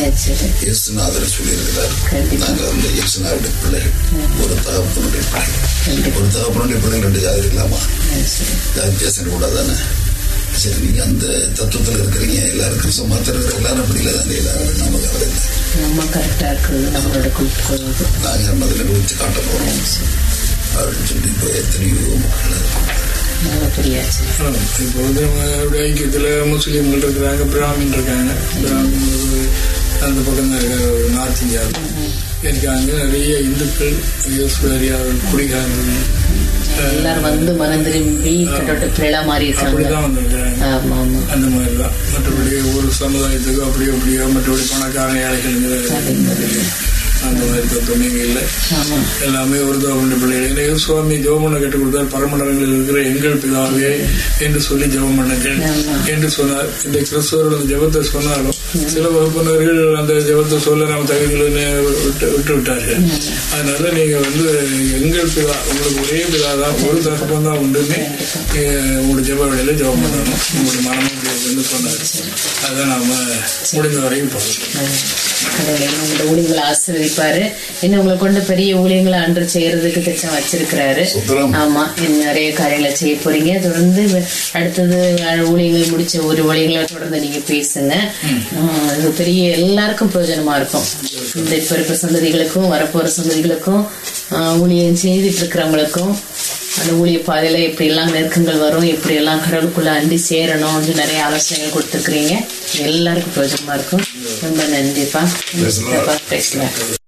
இயேசுநாதர் சொல்லியிருக்கிறார். கண்டிப்பா. நாங்க வந்து இயேசுநாதருடைய பிள்ளைகள். ஒரு தகப்பனுடைய பிள்ளைகள். ஒரு தகப்பனுடைய பிள்ளைகள் ரெண்டு ஜாதி சரி. ஜாதி பேசக்கூடாது தானே சரி நீங்க அந்த தத்துவத்துல இருக்கிறீங்க மதத்தில் இருக்கிற எல்லாரும் அப்படி இல்லை தானே எல்லாரும் நமக்கு அவர் இல்லை நம்ம கரெக்டா இருக்கிறது நம்மளோட கூப்பிட்டு நாங்க அதில் நிரூபித்து காட்ட போறோம். அப்படின்னு சொல்லி இப்போ எத்தனையோ மக்கள். இப்போ வந்து நம்ம ஐக்கியத்துல முஸ்லீம்கள் இருக்கிறாங்க பிராமின் இருக்காங்க. பிராமின் ஒரு அந்த பக்கம் தான் இருக்காங்க ஒரு நார்த் இந்தியாவில். இருக்காங்க நிறைய இந்துக்கள் அறியாத குடிகாரர்கள். எல்லாரும் வந்து மனம் திரும்பி கடோட்ட பிள்ளை மாறி இருக்காங்க ஆமா ஆமா. அந்த மாதிரி தான் மற்றபடி ஒரு சமுதாயத்துக்கு அப்படி அப்படியோ மற்றபடி பணக்காரன் ஏழைகள் அந்த மாதிரி தத்துவம் இல்லை. எல்லாமே ஒரு தவறுடைய பிள்ளைகள் எனவே சுவாமி ஜெபம் பண்ண கேட்டுக் கொடுத்தார் பரமண்டலங்களில் இருக்கிற எங்கள் பிதாவே என்று சொல்லி ஜெபம் பண்ணுங்கள் என்று சொன்னார். இந்த கிறிஸ்தவர்கள் அந்த ஜெபத்தை சொன்னாலும் சில வகுப்பினர்கள் அந்த ஜெபத்தை சொல்ல நாம் தகுதியில் விட்டு விட்டு விட்டார்கள். அதனால நீங்க வந்து எங்கள் பிதா உங்களுக்கு ஒரே பிதா தான் ஒரு தகப்பம் தான் உண்டுன்னு உங்களுடைய ஜெப வேலையில ஜெபம் பண்ணணும். உங்களுடைய மனமும் முடியாதுன்னு சொன்னார். அதை நாம முடிந்த வரையும் போகணும் கடவுளை உங்களோட ஊழியங்களை ஆசீர்வதிப்பாரு. இன்னும் உங்களை கொண்டு பெரிய ஊழியங்களை அன்று செய்யறதுக்கு திட்டம் வச்சிருக்கிறாரு. ஆமா நிறைய காரியங்களை செய்ய போறீங்க. தொடர்ந்து அடுத்தது ஊழியங்கள் முடிச்ச ஒரு ஊழியங்களை தொடர்ந்து நீங்க பேசுங்க. இது பெரிய எல்லாருக்கும் பிரயோஜனமா இருக்கும். இந்த இப்ப இருக்கிற சந்ததிகளுக்கும் வரப்போற சந்ததிகளுக்கும் ஊழியம் செய்துட்டு இருக்கிறவங்களுக்கும் அந்த ஊழிய பாதையில எப்படி எல்லாம் நெருக்கங்கள் வரும் எப்படி எல்லாம் கடவுளுக்குள்ள அண்டி சேரணும்னு நிறைய ஆலோசனைகள் கொடுத்துருக்கீங்க எல்லாருக்கும் பிரயோஜனமா இருக்கும். ரொம்ப நன்றிப்பா. பேசலாம்